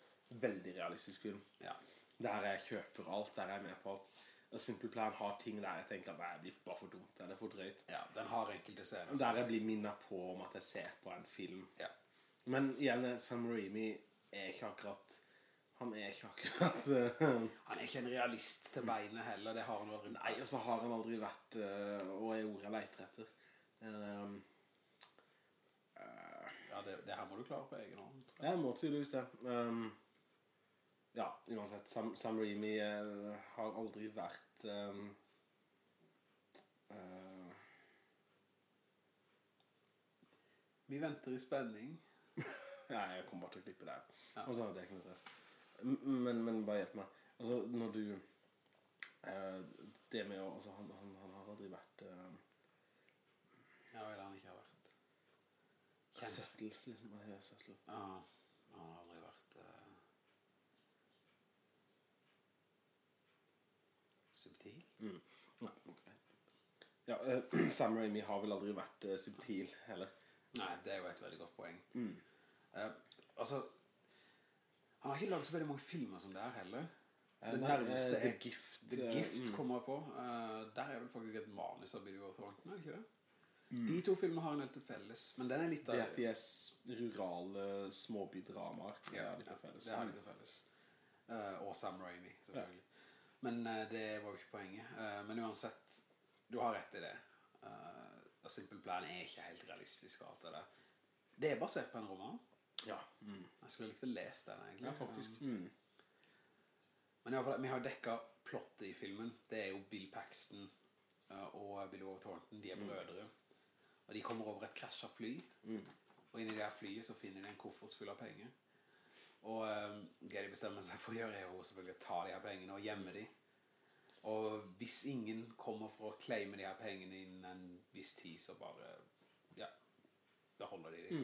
veldig realistisk film. Ja. Der jeg kjøper alt, der jeg er med på at A Simple Plan har ting der jeg tenker at nei, det blir bare for dumt, eller for drøyt. ja, den har enkelte scener. Der er jeg blir minnet på om at jeg ser på en film. Ja. Men igjen, Sam Raimi er ikke akkurat Han er ikke akkurat eh, Han er ikke en realist til beinet heller. Det har han aldri Nei, og så har han aldri vært uh, Og er ordet jeg leter etter. Um, eh, Ja, det, det her må du klare på egen hånd. jeg. jeg må tydeligvis det. Um, ja, uansett. Sam, Sam Raimi uh, har aldri vært um, uh, Vi venter i spenning. Nei, jeg kommer bare til å klippe det her. Ja. Og så at det er ikke noe stress. Men, men bare hjelp meg. Altså, når du uh, Det med å Altså, han, han, han har aldri vært uh, Ja vel, han ikke har vært kjent. Søttel, liksom. Ja, er. Ja, han har aldri vært uh, subtil. Mm. Nei, ok. Ja, uh, Sam Raimi har vel aldri vært uh, subtil heller. Nei, det er jo et veldig godt poeng. Mm. Uh, altså Han har ikke lagd så veldig mange filmer som det her heller. Det nærmeste er The er Gift. The Gift mm. kommer jeg på. Der er vel faktisk et manus av Billy Worth er det ikke det? Mm. De to filmene har en del til felles, men den er litt av Det at de er rurale småbydramaer. det Ja, er litt ja, til felles. det har de til felles. Eh, og Sam Raimi, selvfølgelig. Men uh, det var jo ikke poenget. Uh, men uansett, du har rett i det. Uh, A Simple Plan er ikke helt realistisk alt det der. Det er basert på en roman. Ja. Mm. Jeg skulle likt å lese den, egentlig. ja, faktisk. Mm. Men fall, vi har dekka plottet i filmen. Det er jo Bill Paxton og Billy Bob Thornton. De er brødre. Og de kommer over et krasja fly. Og inni det her flyet så finner de en koffert full av penger. Og um, det de bestemmer seg for å gjøre, er jo selvfølgelig å ta de her pengene og gjemme de. Og hvis ingen kommer for å claime de her pengene innen en viss tid, så bare Ja, Da holder de de.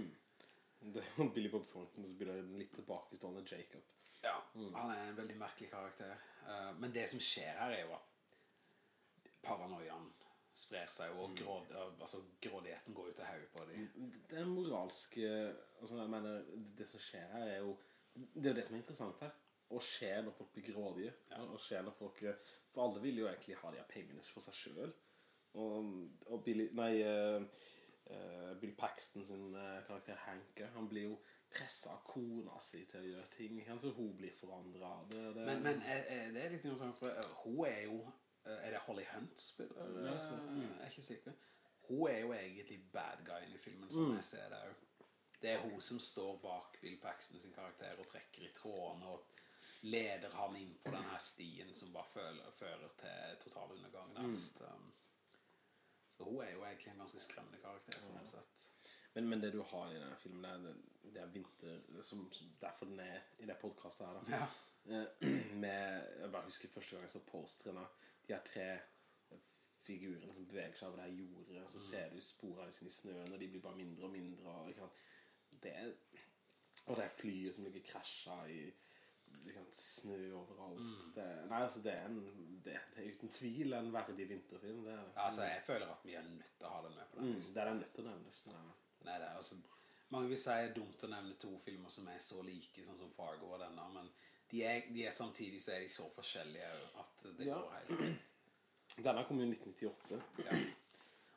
Det er Billy Bob Thornton som spiller den litt tilbakestående Jacob. Ja, han er en veldig merkelig karakter. Uh, men det som skjer her, er jo at paranoiaen sprer seg, og gråd, altså, grådigheten går ut av hodet på dem. Det er moralske altså jeg mener, Det som skjer her, er jo Det er jo det som er interessant her. Å skje når folk blir grådige. Og skje når folk For alle vil jo egentlig ha de her pengene for seg sjøl. Og, og Billy Nei, uh, eh, Bill Paxton sin eh, karakter Hanke, han blir jo pressa av kona si til å gjøre ting. Kanskje? Så hun blir forandra. Det, det, Men, men er, er det er litt interessant, for eh, hun er jo eh, Er det Holly Hunt som spiller? Ja, jeg Eh, Jeg er ikke sikker. Hun er jo egentlig bad guyen i filmen, som jeg ser det òg. Det er hun som står bak Bill Paxton sin karakter og trekker i trådene og leder han inn på denne stien som bare føler, fører til total undergang. nærmest. Um, Så hun er jo egentlig en ganske skremmende karakter. sånn ja. sett. Men, men det du har i denne filmen, det er, det er vinter som, Derfor den er i det podkastet her. da Ja. Eh, med, Jeg bare husker første gang jeg så posterene. De her tre figurene som beveger seg over det her jordet. Så ser du sporene sine i snøen, og de blir bare mindre og mindre. Og, det er, og det er flyet som ligger krasja i sant, snø overalt. Det, nei, altså, det er, en, det, det er uten tvil en verdig vinterfilm. Det. Altså, jeg føler at vi er nødt til å ha den med på den Mm, det er nødt til å nevnes. er- Nei, det er altså, mange vil si det er dumt å nevne to filmer som er så like, sånn som Fargo og denne, men de er, de er samtidig så er de så forskjellige at det Ja. går helt greit. Denne kom jo i 1998. Ja.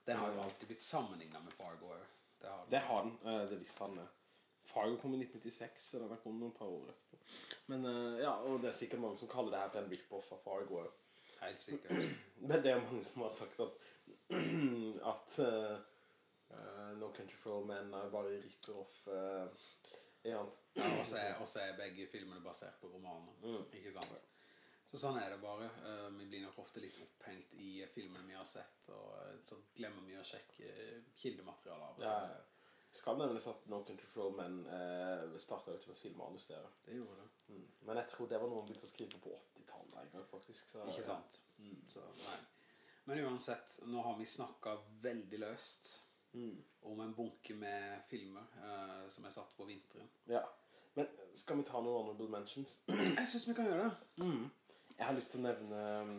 Den har jo alltid blitt sammenlignet med Fargo. Det har den. Det har den. eh, Det visste han. Fargo kom i 1996, så den har kommet noen par år etterpå. Men eh, ja, og det er sikkert mange som kaller det her for en rip-off av Fargo. Helt sikkert. Men det er mange som har sagt at at eh, No Country for Old Men er bare ripper off uh. Ja, og så er, er begge filmene basert på romaner. Mm. Ikke sant? Så sånn er det bare. Eh, vi blir nok ofte litt opphengt i filmene vi har sett, og eh, så glemmer vi å sjekke kildematerialet av og til. Ja, skal nevnes at No Country for Old Men eh, starta ut med et filmmanus. der. Det gjorde det. Mm. Men jeg tror det var noe han begynte å skrive på 80-tallet en gang, faktisk. Så, Ikke sant? Så, nei. Men uansett, nå har vi snakka veldig løst Mm. om en bunke med filmer eh, som er satt på vinteren. Ja. Men skal vi ta noen honorable mentions? Jeg syns vi kan gjøre det. Jeg har lyst til å nevne um,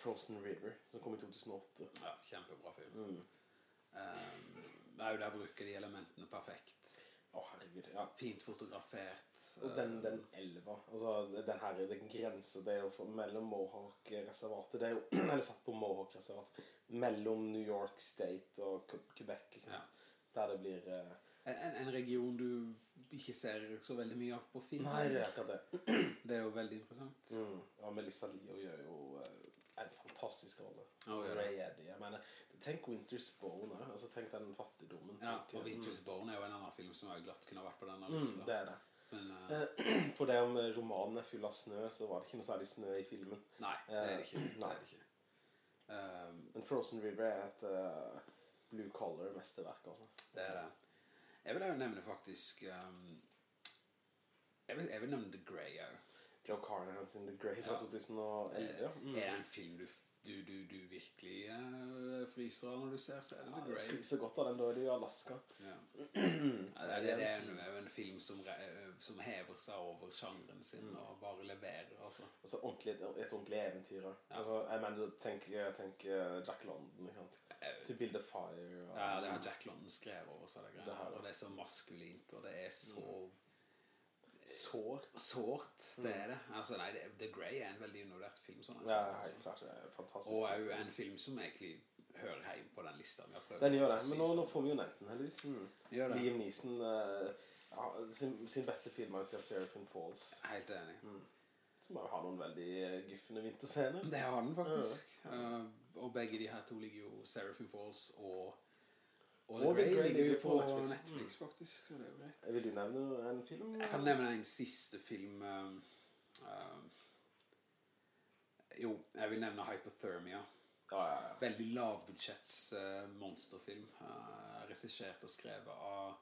Frozen River, som kom i 2008. Ja, Kjempebra film. Mm. Um, jo der bruker de elementene perfekt. Å, herregud. Ja. Fint fotografert. Og den, eh, den elva, altså den her, den grense, det er jo mellom Mohawk-reservatet, det er jo, eller satt på Mohawk-reservatet, mellom New York State og Quebec? Ja. Der det blir... eh, en, en, region du ikke ser så veldig mye av på film. Nei, det er akkurat det. Det er jo veldig interessant. Mm. Ja, Melissa Leo gjør jo eh, en fantastisk rolle. Ja, hun det. Ray Eddie, jeg mener, tenk Winter's Bone, eh, altså tenk den fattigdommen. Ja, tenk, og Winter's Winter's Bone er jo en annen film som jeg glatt kunne vært på denne mm, det er det. Men uh... For det om romanen er full av snø, så var det ikke noe særlig snø i filmen. nei, det er det ikke. Det er det ikke. Um, Men Frozen River er et uh, blue collar mesterverk, altså. det er det. Jeg vil jo nevne faktisk um, jeg, vil, jeg vil nevne The Grey òg. Joe Carnahan sin The Grey fra Ja. 2011. ja. Mm. Er en film du, du, du, du virkelig eh, fryser når du ser, så er det The Grey. fryser godt av den, det i Alaska. Ja. Ja, det, det, det er jo en, film som, som hever seg over sjangeren sin Mm. og bare leverer. Altså. Altså ordentlig, et, ordentlig eventyr. Ja. Altså, jeg mener, tenk, tenk eh, Jack London, ikke sant? Til Build a Fire. Og, Ja, det har Jack London skrevet over seg, det Det her. Og det er så maskulint, og det er så Sår. Sårt. Det er det. Altså, nei, det, The Grey er en veldig undervurdert film. Sånn, altså, Ja, helt altså. klart. Det er fantastisk. Og òg en film som egentlig hører hjemme på den lista vi har prøvd. Den gjør det. Men nå, nå får vi jo nevnt den, heldigvis. Mm. Liam Neeson uh, ja, sin, sin beste film er jo Seraphim Falls. Helt enig. Som bare har noen veldig eh, guffende vinterscener. Det har den faktisk. Uh, og begge de her to ligger jo Seraphim Falls og og The Grey ligger jo på Netflix, Netflix. faktisk, så det er jo greit. Vil du nevne en film? Jeg kan nevne en siste film um, um, Jo, jeg vil nevne Hypothermia. Ja, ja, ja. Veldig lavbudsjetts uh, monsterfilm. Uh, Regissert og skrevet av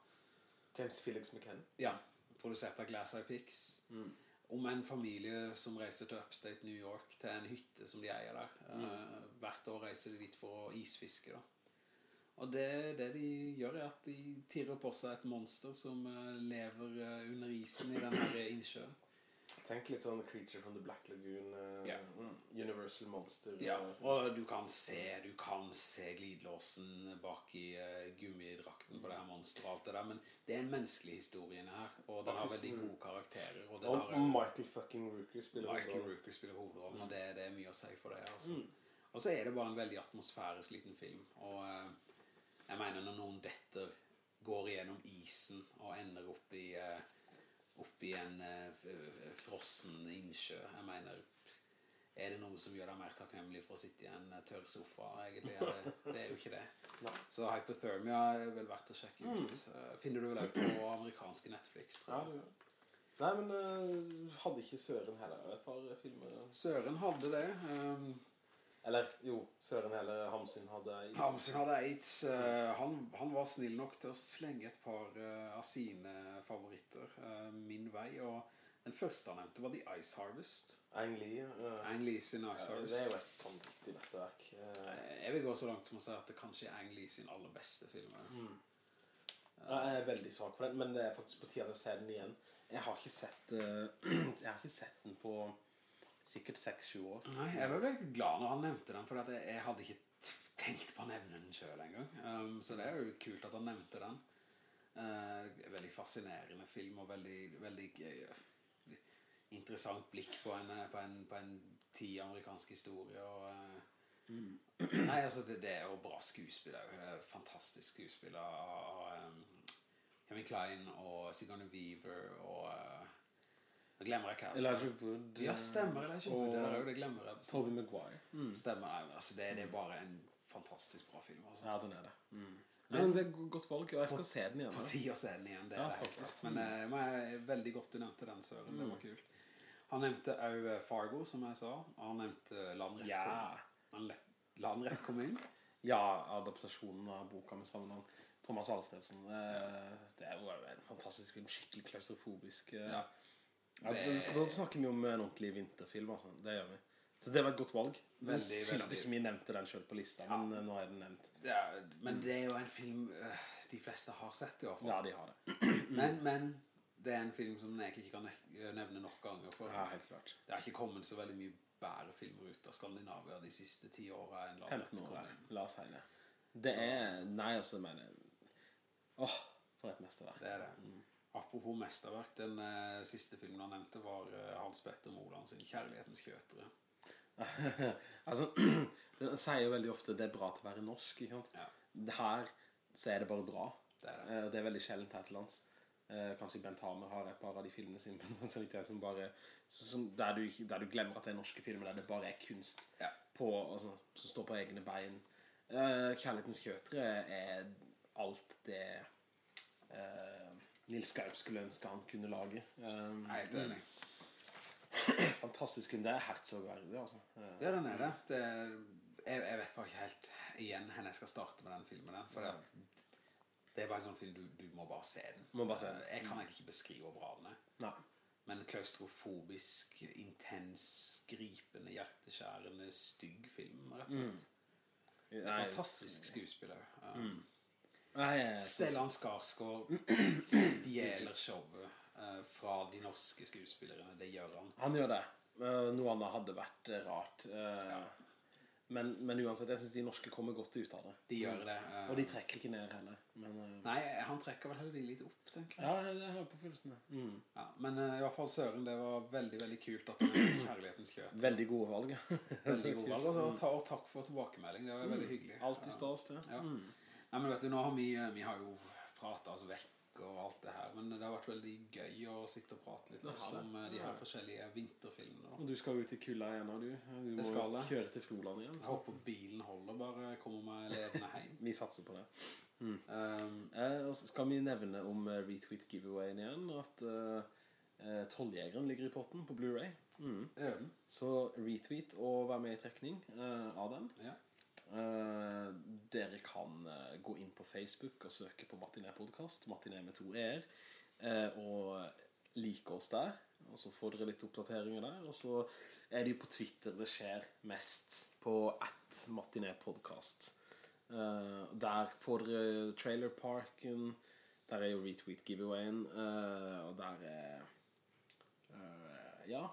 James Felix McKenna. Ja, produsert av Glass Eye Pix. Om en familie som reiser til Upstate New York, til en hytte som de eier der. Eh, hvert år reiser de dit for å isfiske. da. Og det, det de gjør, er at de tirrer på seg et monster som eh, lever eh, under isen i den her innsjøen. Tenk litt sånn Creature from the Black Lagoon. mm, Universal Monster. Ja, eh, og du kan se, du kan se glidelåsen bak i gummidrakten på det her monsteret og alt det der, men det er en menneskelig historie her, og den har veldig mm. gode karakterer. Og Og har, Michael fucking Rooker spiller Michael. Rooker spiller hovedrollen, og det, det er mye å si for det. Altså. Mm. Og så er det bare en veldig atmosfærisk liten film. Og jeg mener når noen detter, går igjennom isen og ender opp i, eh, opp i en eh, frossen innsjø Jeg mener Er det noe som gjør deg mer takknemlig for å sitte i en eh, tørr sofa? Egentlig det, det er jo ikke det. Så Hypothermia er vel verdt å sjekke ut. Eh, Finner du vel òg på amerikanske Netflix, tror jeg. Ja. Nei, men hadde ikke Søren heller et par filmer? Søren hadde det. Um, Eller jo, Søren heller Hamsun hadde Aids. Hamsun hadde aids. Uh, han, han var snill nok til å slenge et par uh, av sine favoritter uh, min vei. Og den første han nevnte, var The Ice Harvest. Ang Lee. Ang Lee sin ja, Harvest. det er jo et vanvittig mesterverk. eh. Eh, Jeg vil gå så langt som å si at det kanskje er Ang Lee sin aller beste film. Jeg er veldig svak for den, men det er faktisk på tide å ser den igjen. Jeg har ikke sett, jeg har ikke sett den på sikkert 6-7 år. Nei, jeg var veldig glad når han nevnte den, for jeg, jeg hadde ikke tenkt på å nevne den selv engang. Um, så det er jo kult at han nevnte den. Uh, veldig fascinerende film, og veldig, veldig uh, interessant blikk på en, eh, på en, på en tid amerikansk historie. Og, eh, Nei, altså, det, det er jo bra skuespill. Fantastisk skuespill av, av um, Kevin Klein og Sigourney Weaver og uh, Nå glemmer jeg hva jeg. Elijah Wood. Ja, stemmer. Elijah Wood, det, er jo, det glemmer jeg. Toby Maguire. Stemmer. Nei, altså det, det er bare en fantastisk bra film. Altså. Ja, den er det. Men det er godt valg, og jeg skal se den igjen. På tid å se den igjen, det Ja, er det faktisk. Men mm. jeg er veldig godt du nevnte den, Søren. Det var kult. Han nevnte òg Fargo, som jeg sa. Han nevnte Land rett Ja. kom- Han let- Land rett kom inn. Ja, adaptasjonen av boka med samme navn. Thomas Alfredsen. eh, Det er jo en fantastisk film. Skikkelig klaustrofobisk. eh. Ja. Ja, Det- Da snakker vi om en ordentlig vinterfilm. Altså. Det gjør vi. Så det var et godt valg. Det er synd veldig. ikke vi nevnte den selv på lista, men eh, nå er den nevnt. Det er, men det er jo en film eh, de fleste har sett, i hvert fall. Ja, de har det. Men, men det er en film som jeg egentlig ikke kan nevne nok ganger. For Ja, helt klart. det har ikke kommet så veldig mye bære filmer ut av Skandinavia de siste ti rett 15 år, ja. la oss si det. Det er Nei, altså, jeg Åh, for et mesterverk. Det er det. Apropos mesterverk, den eh, siste filmen han nevnte, var eh, Hans Petter Moland sin 'Kjærlighetens kjøtere'. altså, den sier jo veldig ofte det er bra til å være norsk. Ikke sant? Ja. Det Her så er det bare bra. Det er det. Eh, det er veldig sjeldent her til lands. Eh, kanskje Bent Hamer har et par av de filmene sine sånn som bare som, som, der, du, der du glemmer at det er norske filmer, der det bare er kunst Ja. på, altså, som står på egne bein. Eh, 'Kjærlighetens kjøtere' er alt det eh, Nils Gaup skulle ønske han kunne lage. Um, Helt enig. Fantastisk film. Det er Herzog-verdig, altså. Eh, Ja, den er det. det er, jeg, jeg vet bare ikke helt igjen hvor jeg skal starte med den filmen. Der, for det, det er bare en sånn film du, du må bare se den. Må bare se den. Jeg kan egentlig ikke beskrive bra den er. Men klaustrofobisk, intens, gripende, hjerteskjærende, stygg film, rett og slett. Nei, Fantastisk skuespiller. Um, synes- Stellan Skarsgård stjeler showet uh, fra de norske skuespillerne. Det gjør han. Han gjør det. Uh, Noe annet hadde vært eh, rart. ja. men, men uansett, jeg syns de norske kommer godt ut av det. De gjør det. Og de trekker ikke ned heller. Men Nei, han trekker vel heller de litt opp, tenker jeg. ja, det hører på følelsen. Mm. Ja, men i hvert fall Søren, det var veldig veldig kult at du nevnte Kjærlighetens kjøt. Veldig gode valg. Veldig god valg. Og takk for tilbakemelding. Det var veldig hyggelig. Alltid stas, det. Ja. Mm. Nei, men vet du, nå har vi, eh, vi har jo pratet oss vekk og alt det her, men det har vært veldig gøy å sitte og prate litt også, om eh, de her forskjellige vinterfilmene. Og du skal ut i kulla igjen, nå, du. Du må kjøre til Froland igjen. Jeg håper bilen holder, bare kommer meg levende hjem. Vi satser på det. Um, Eh, og så skal vi nevne om retweet giveawayen igjen. At Uh, Trolljegeren ligger i potten på Blu-ray. Mm. Så retweet og vær med i trekning uh, av den. Ja. Eh, dere kan eh, gå inn på Facebook og søke på Martinet Podcast, Martinet med to er, eh, og like oss der. Og så får dere litt oppdateringer der. Og så er det jo på Twitter det skjer mest, på at Martinet Podcast. Der får dere trailerparken der er jo retweet giveawayen, og der er Ja.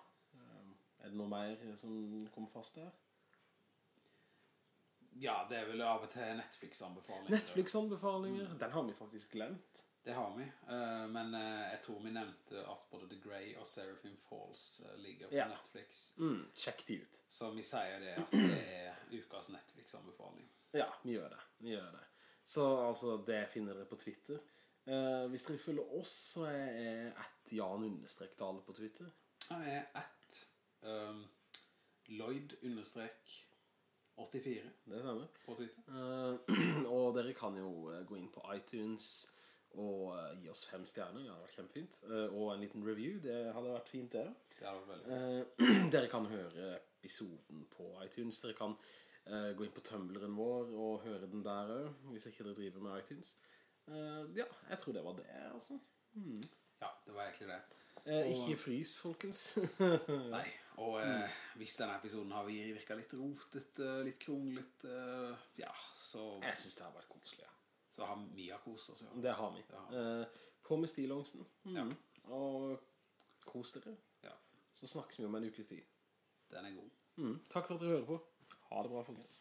er det noe mer som kommer fast der? Ja, det er vel av og til Netflix-anbefalinger. Netflix-anbefalinger, den har vi faktisk glemt. Det har vi. eh, men eh, jeg tror vi nevnte at både The Grey og Seraphim Falls eh, ligger på Ja. Netflix. Mm, sjekk de ut. Så vi sier det at det er ukas Netflix-anbefaling. Ja, vi gjør det. Vi gjør det. Så altså, det finner dere på Twitter. Eh, hvis dere følger oss, så er jeg at jan-dale på Twitter. Jeg er at um, Lloyd understrek 84 Det stemmer. på Twitter. Eh, og dere kan jo eh, gå inn på iTunes og eh, gi oss fem stjerner. Det hadde vært kjempefint. Eh, og en liten review. Det hadde vært fint, det. Det hadde vært veldig fint. Eh, dere kan høre episoden på iTunes. Dere kan eh, gå inn på Tumbleren vår og høre den der òg, hvis ikke dere driver med iTunes. Eh, ja, jeg tror det var det, altså. Ja, det var egentlig det. Eh, ikke frys, folkens. Nei, og eh, hvis denne episoden har virket litt rotet, litt kronglete, ja, så, jeg synes det har vært koselig. Ja. så har Mia koset oss. Ja. Det har vi. Ja. Eh, på med stilongsen. Mm. Ja. Og kos dere. Ja, Så snakkes vi om en ukes tid. den er god. Mm. Takk for at dere hører på. Ha det bra, folkens.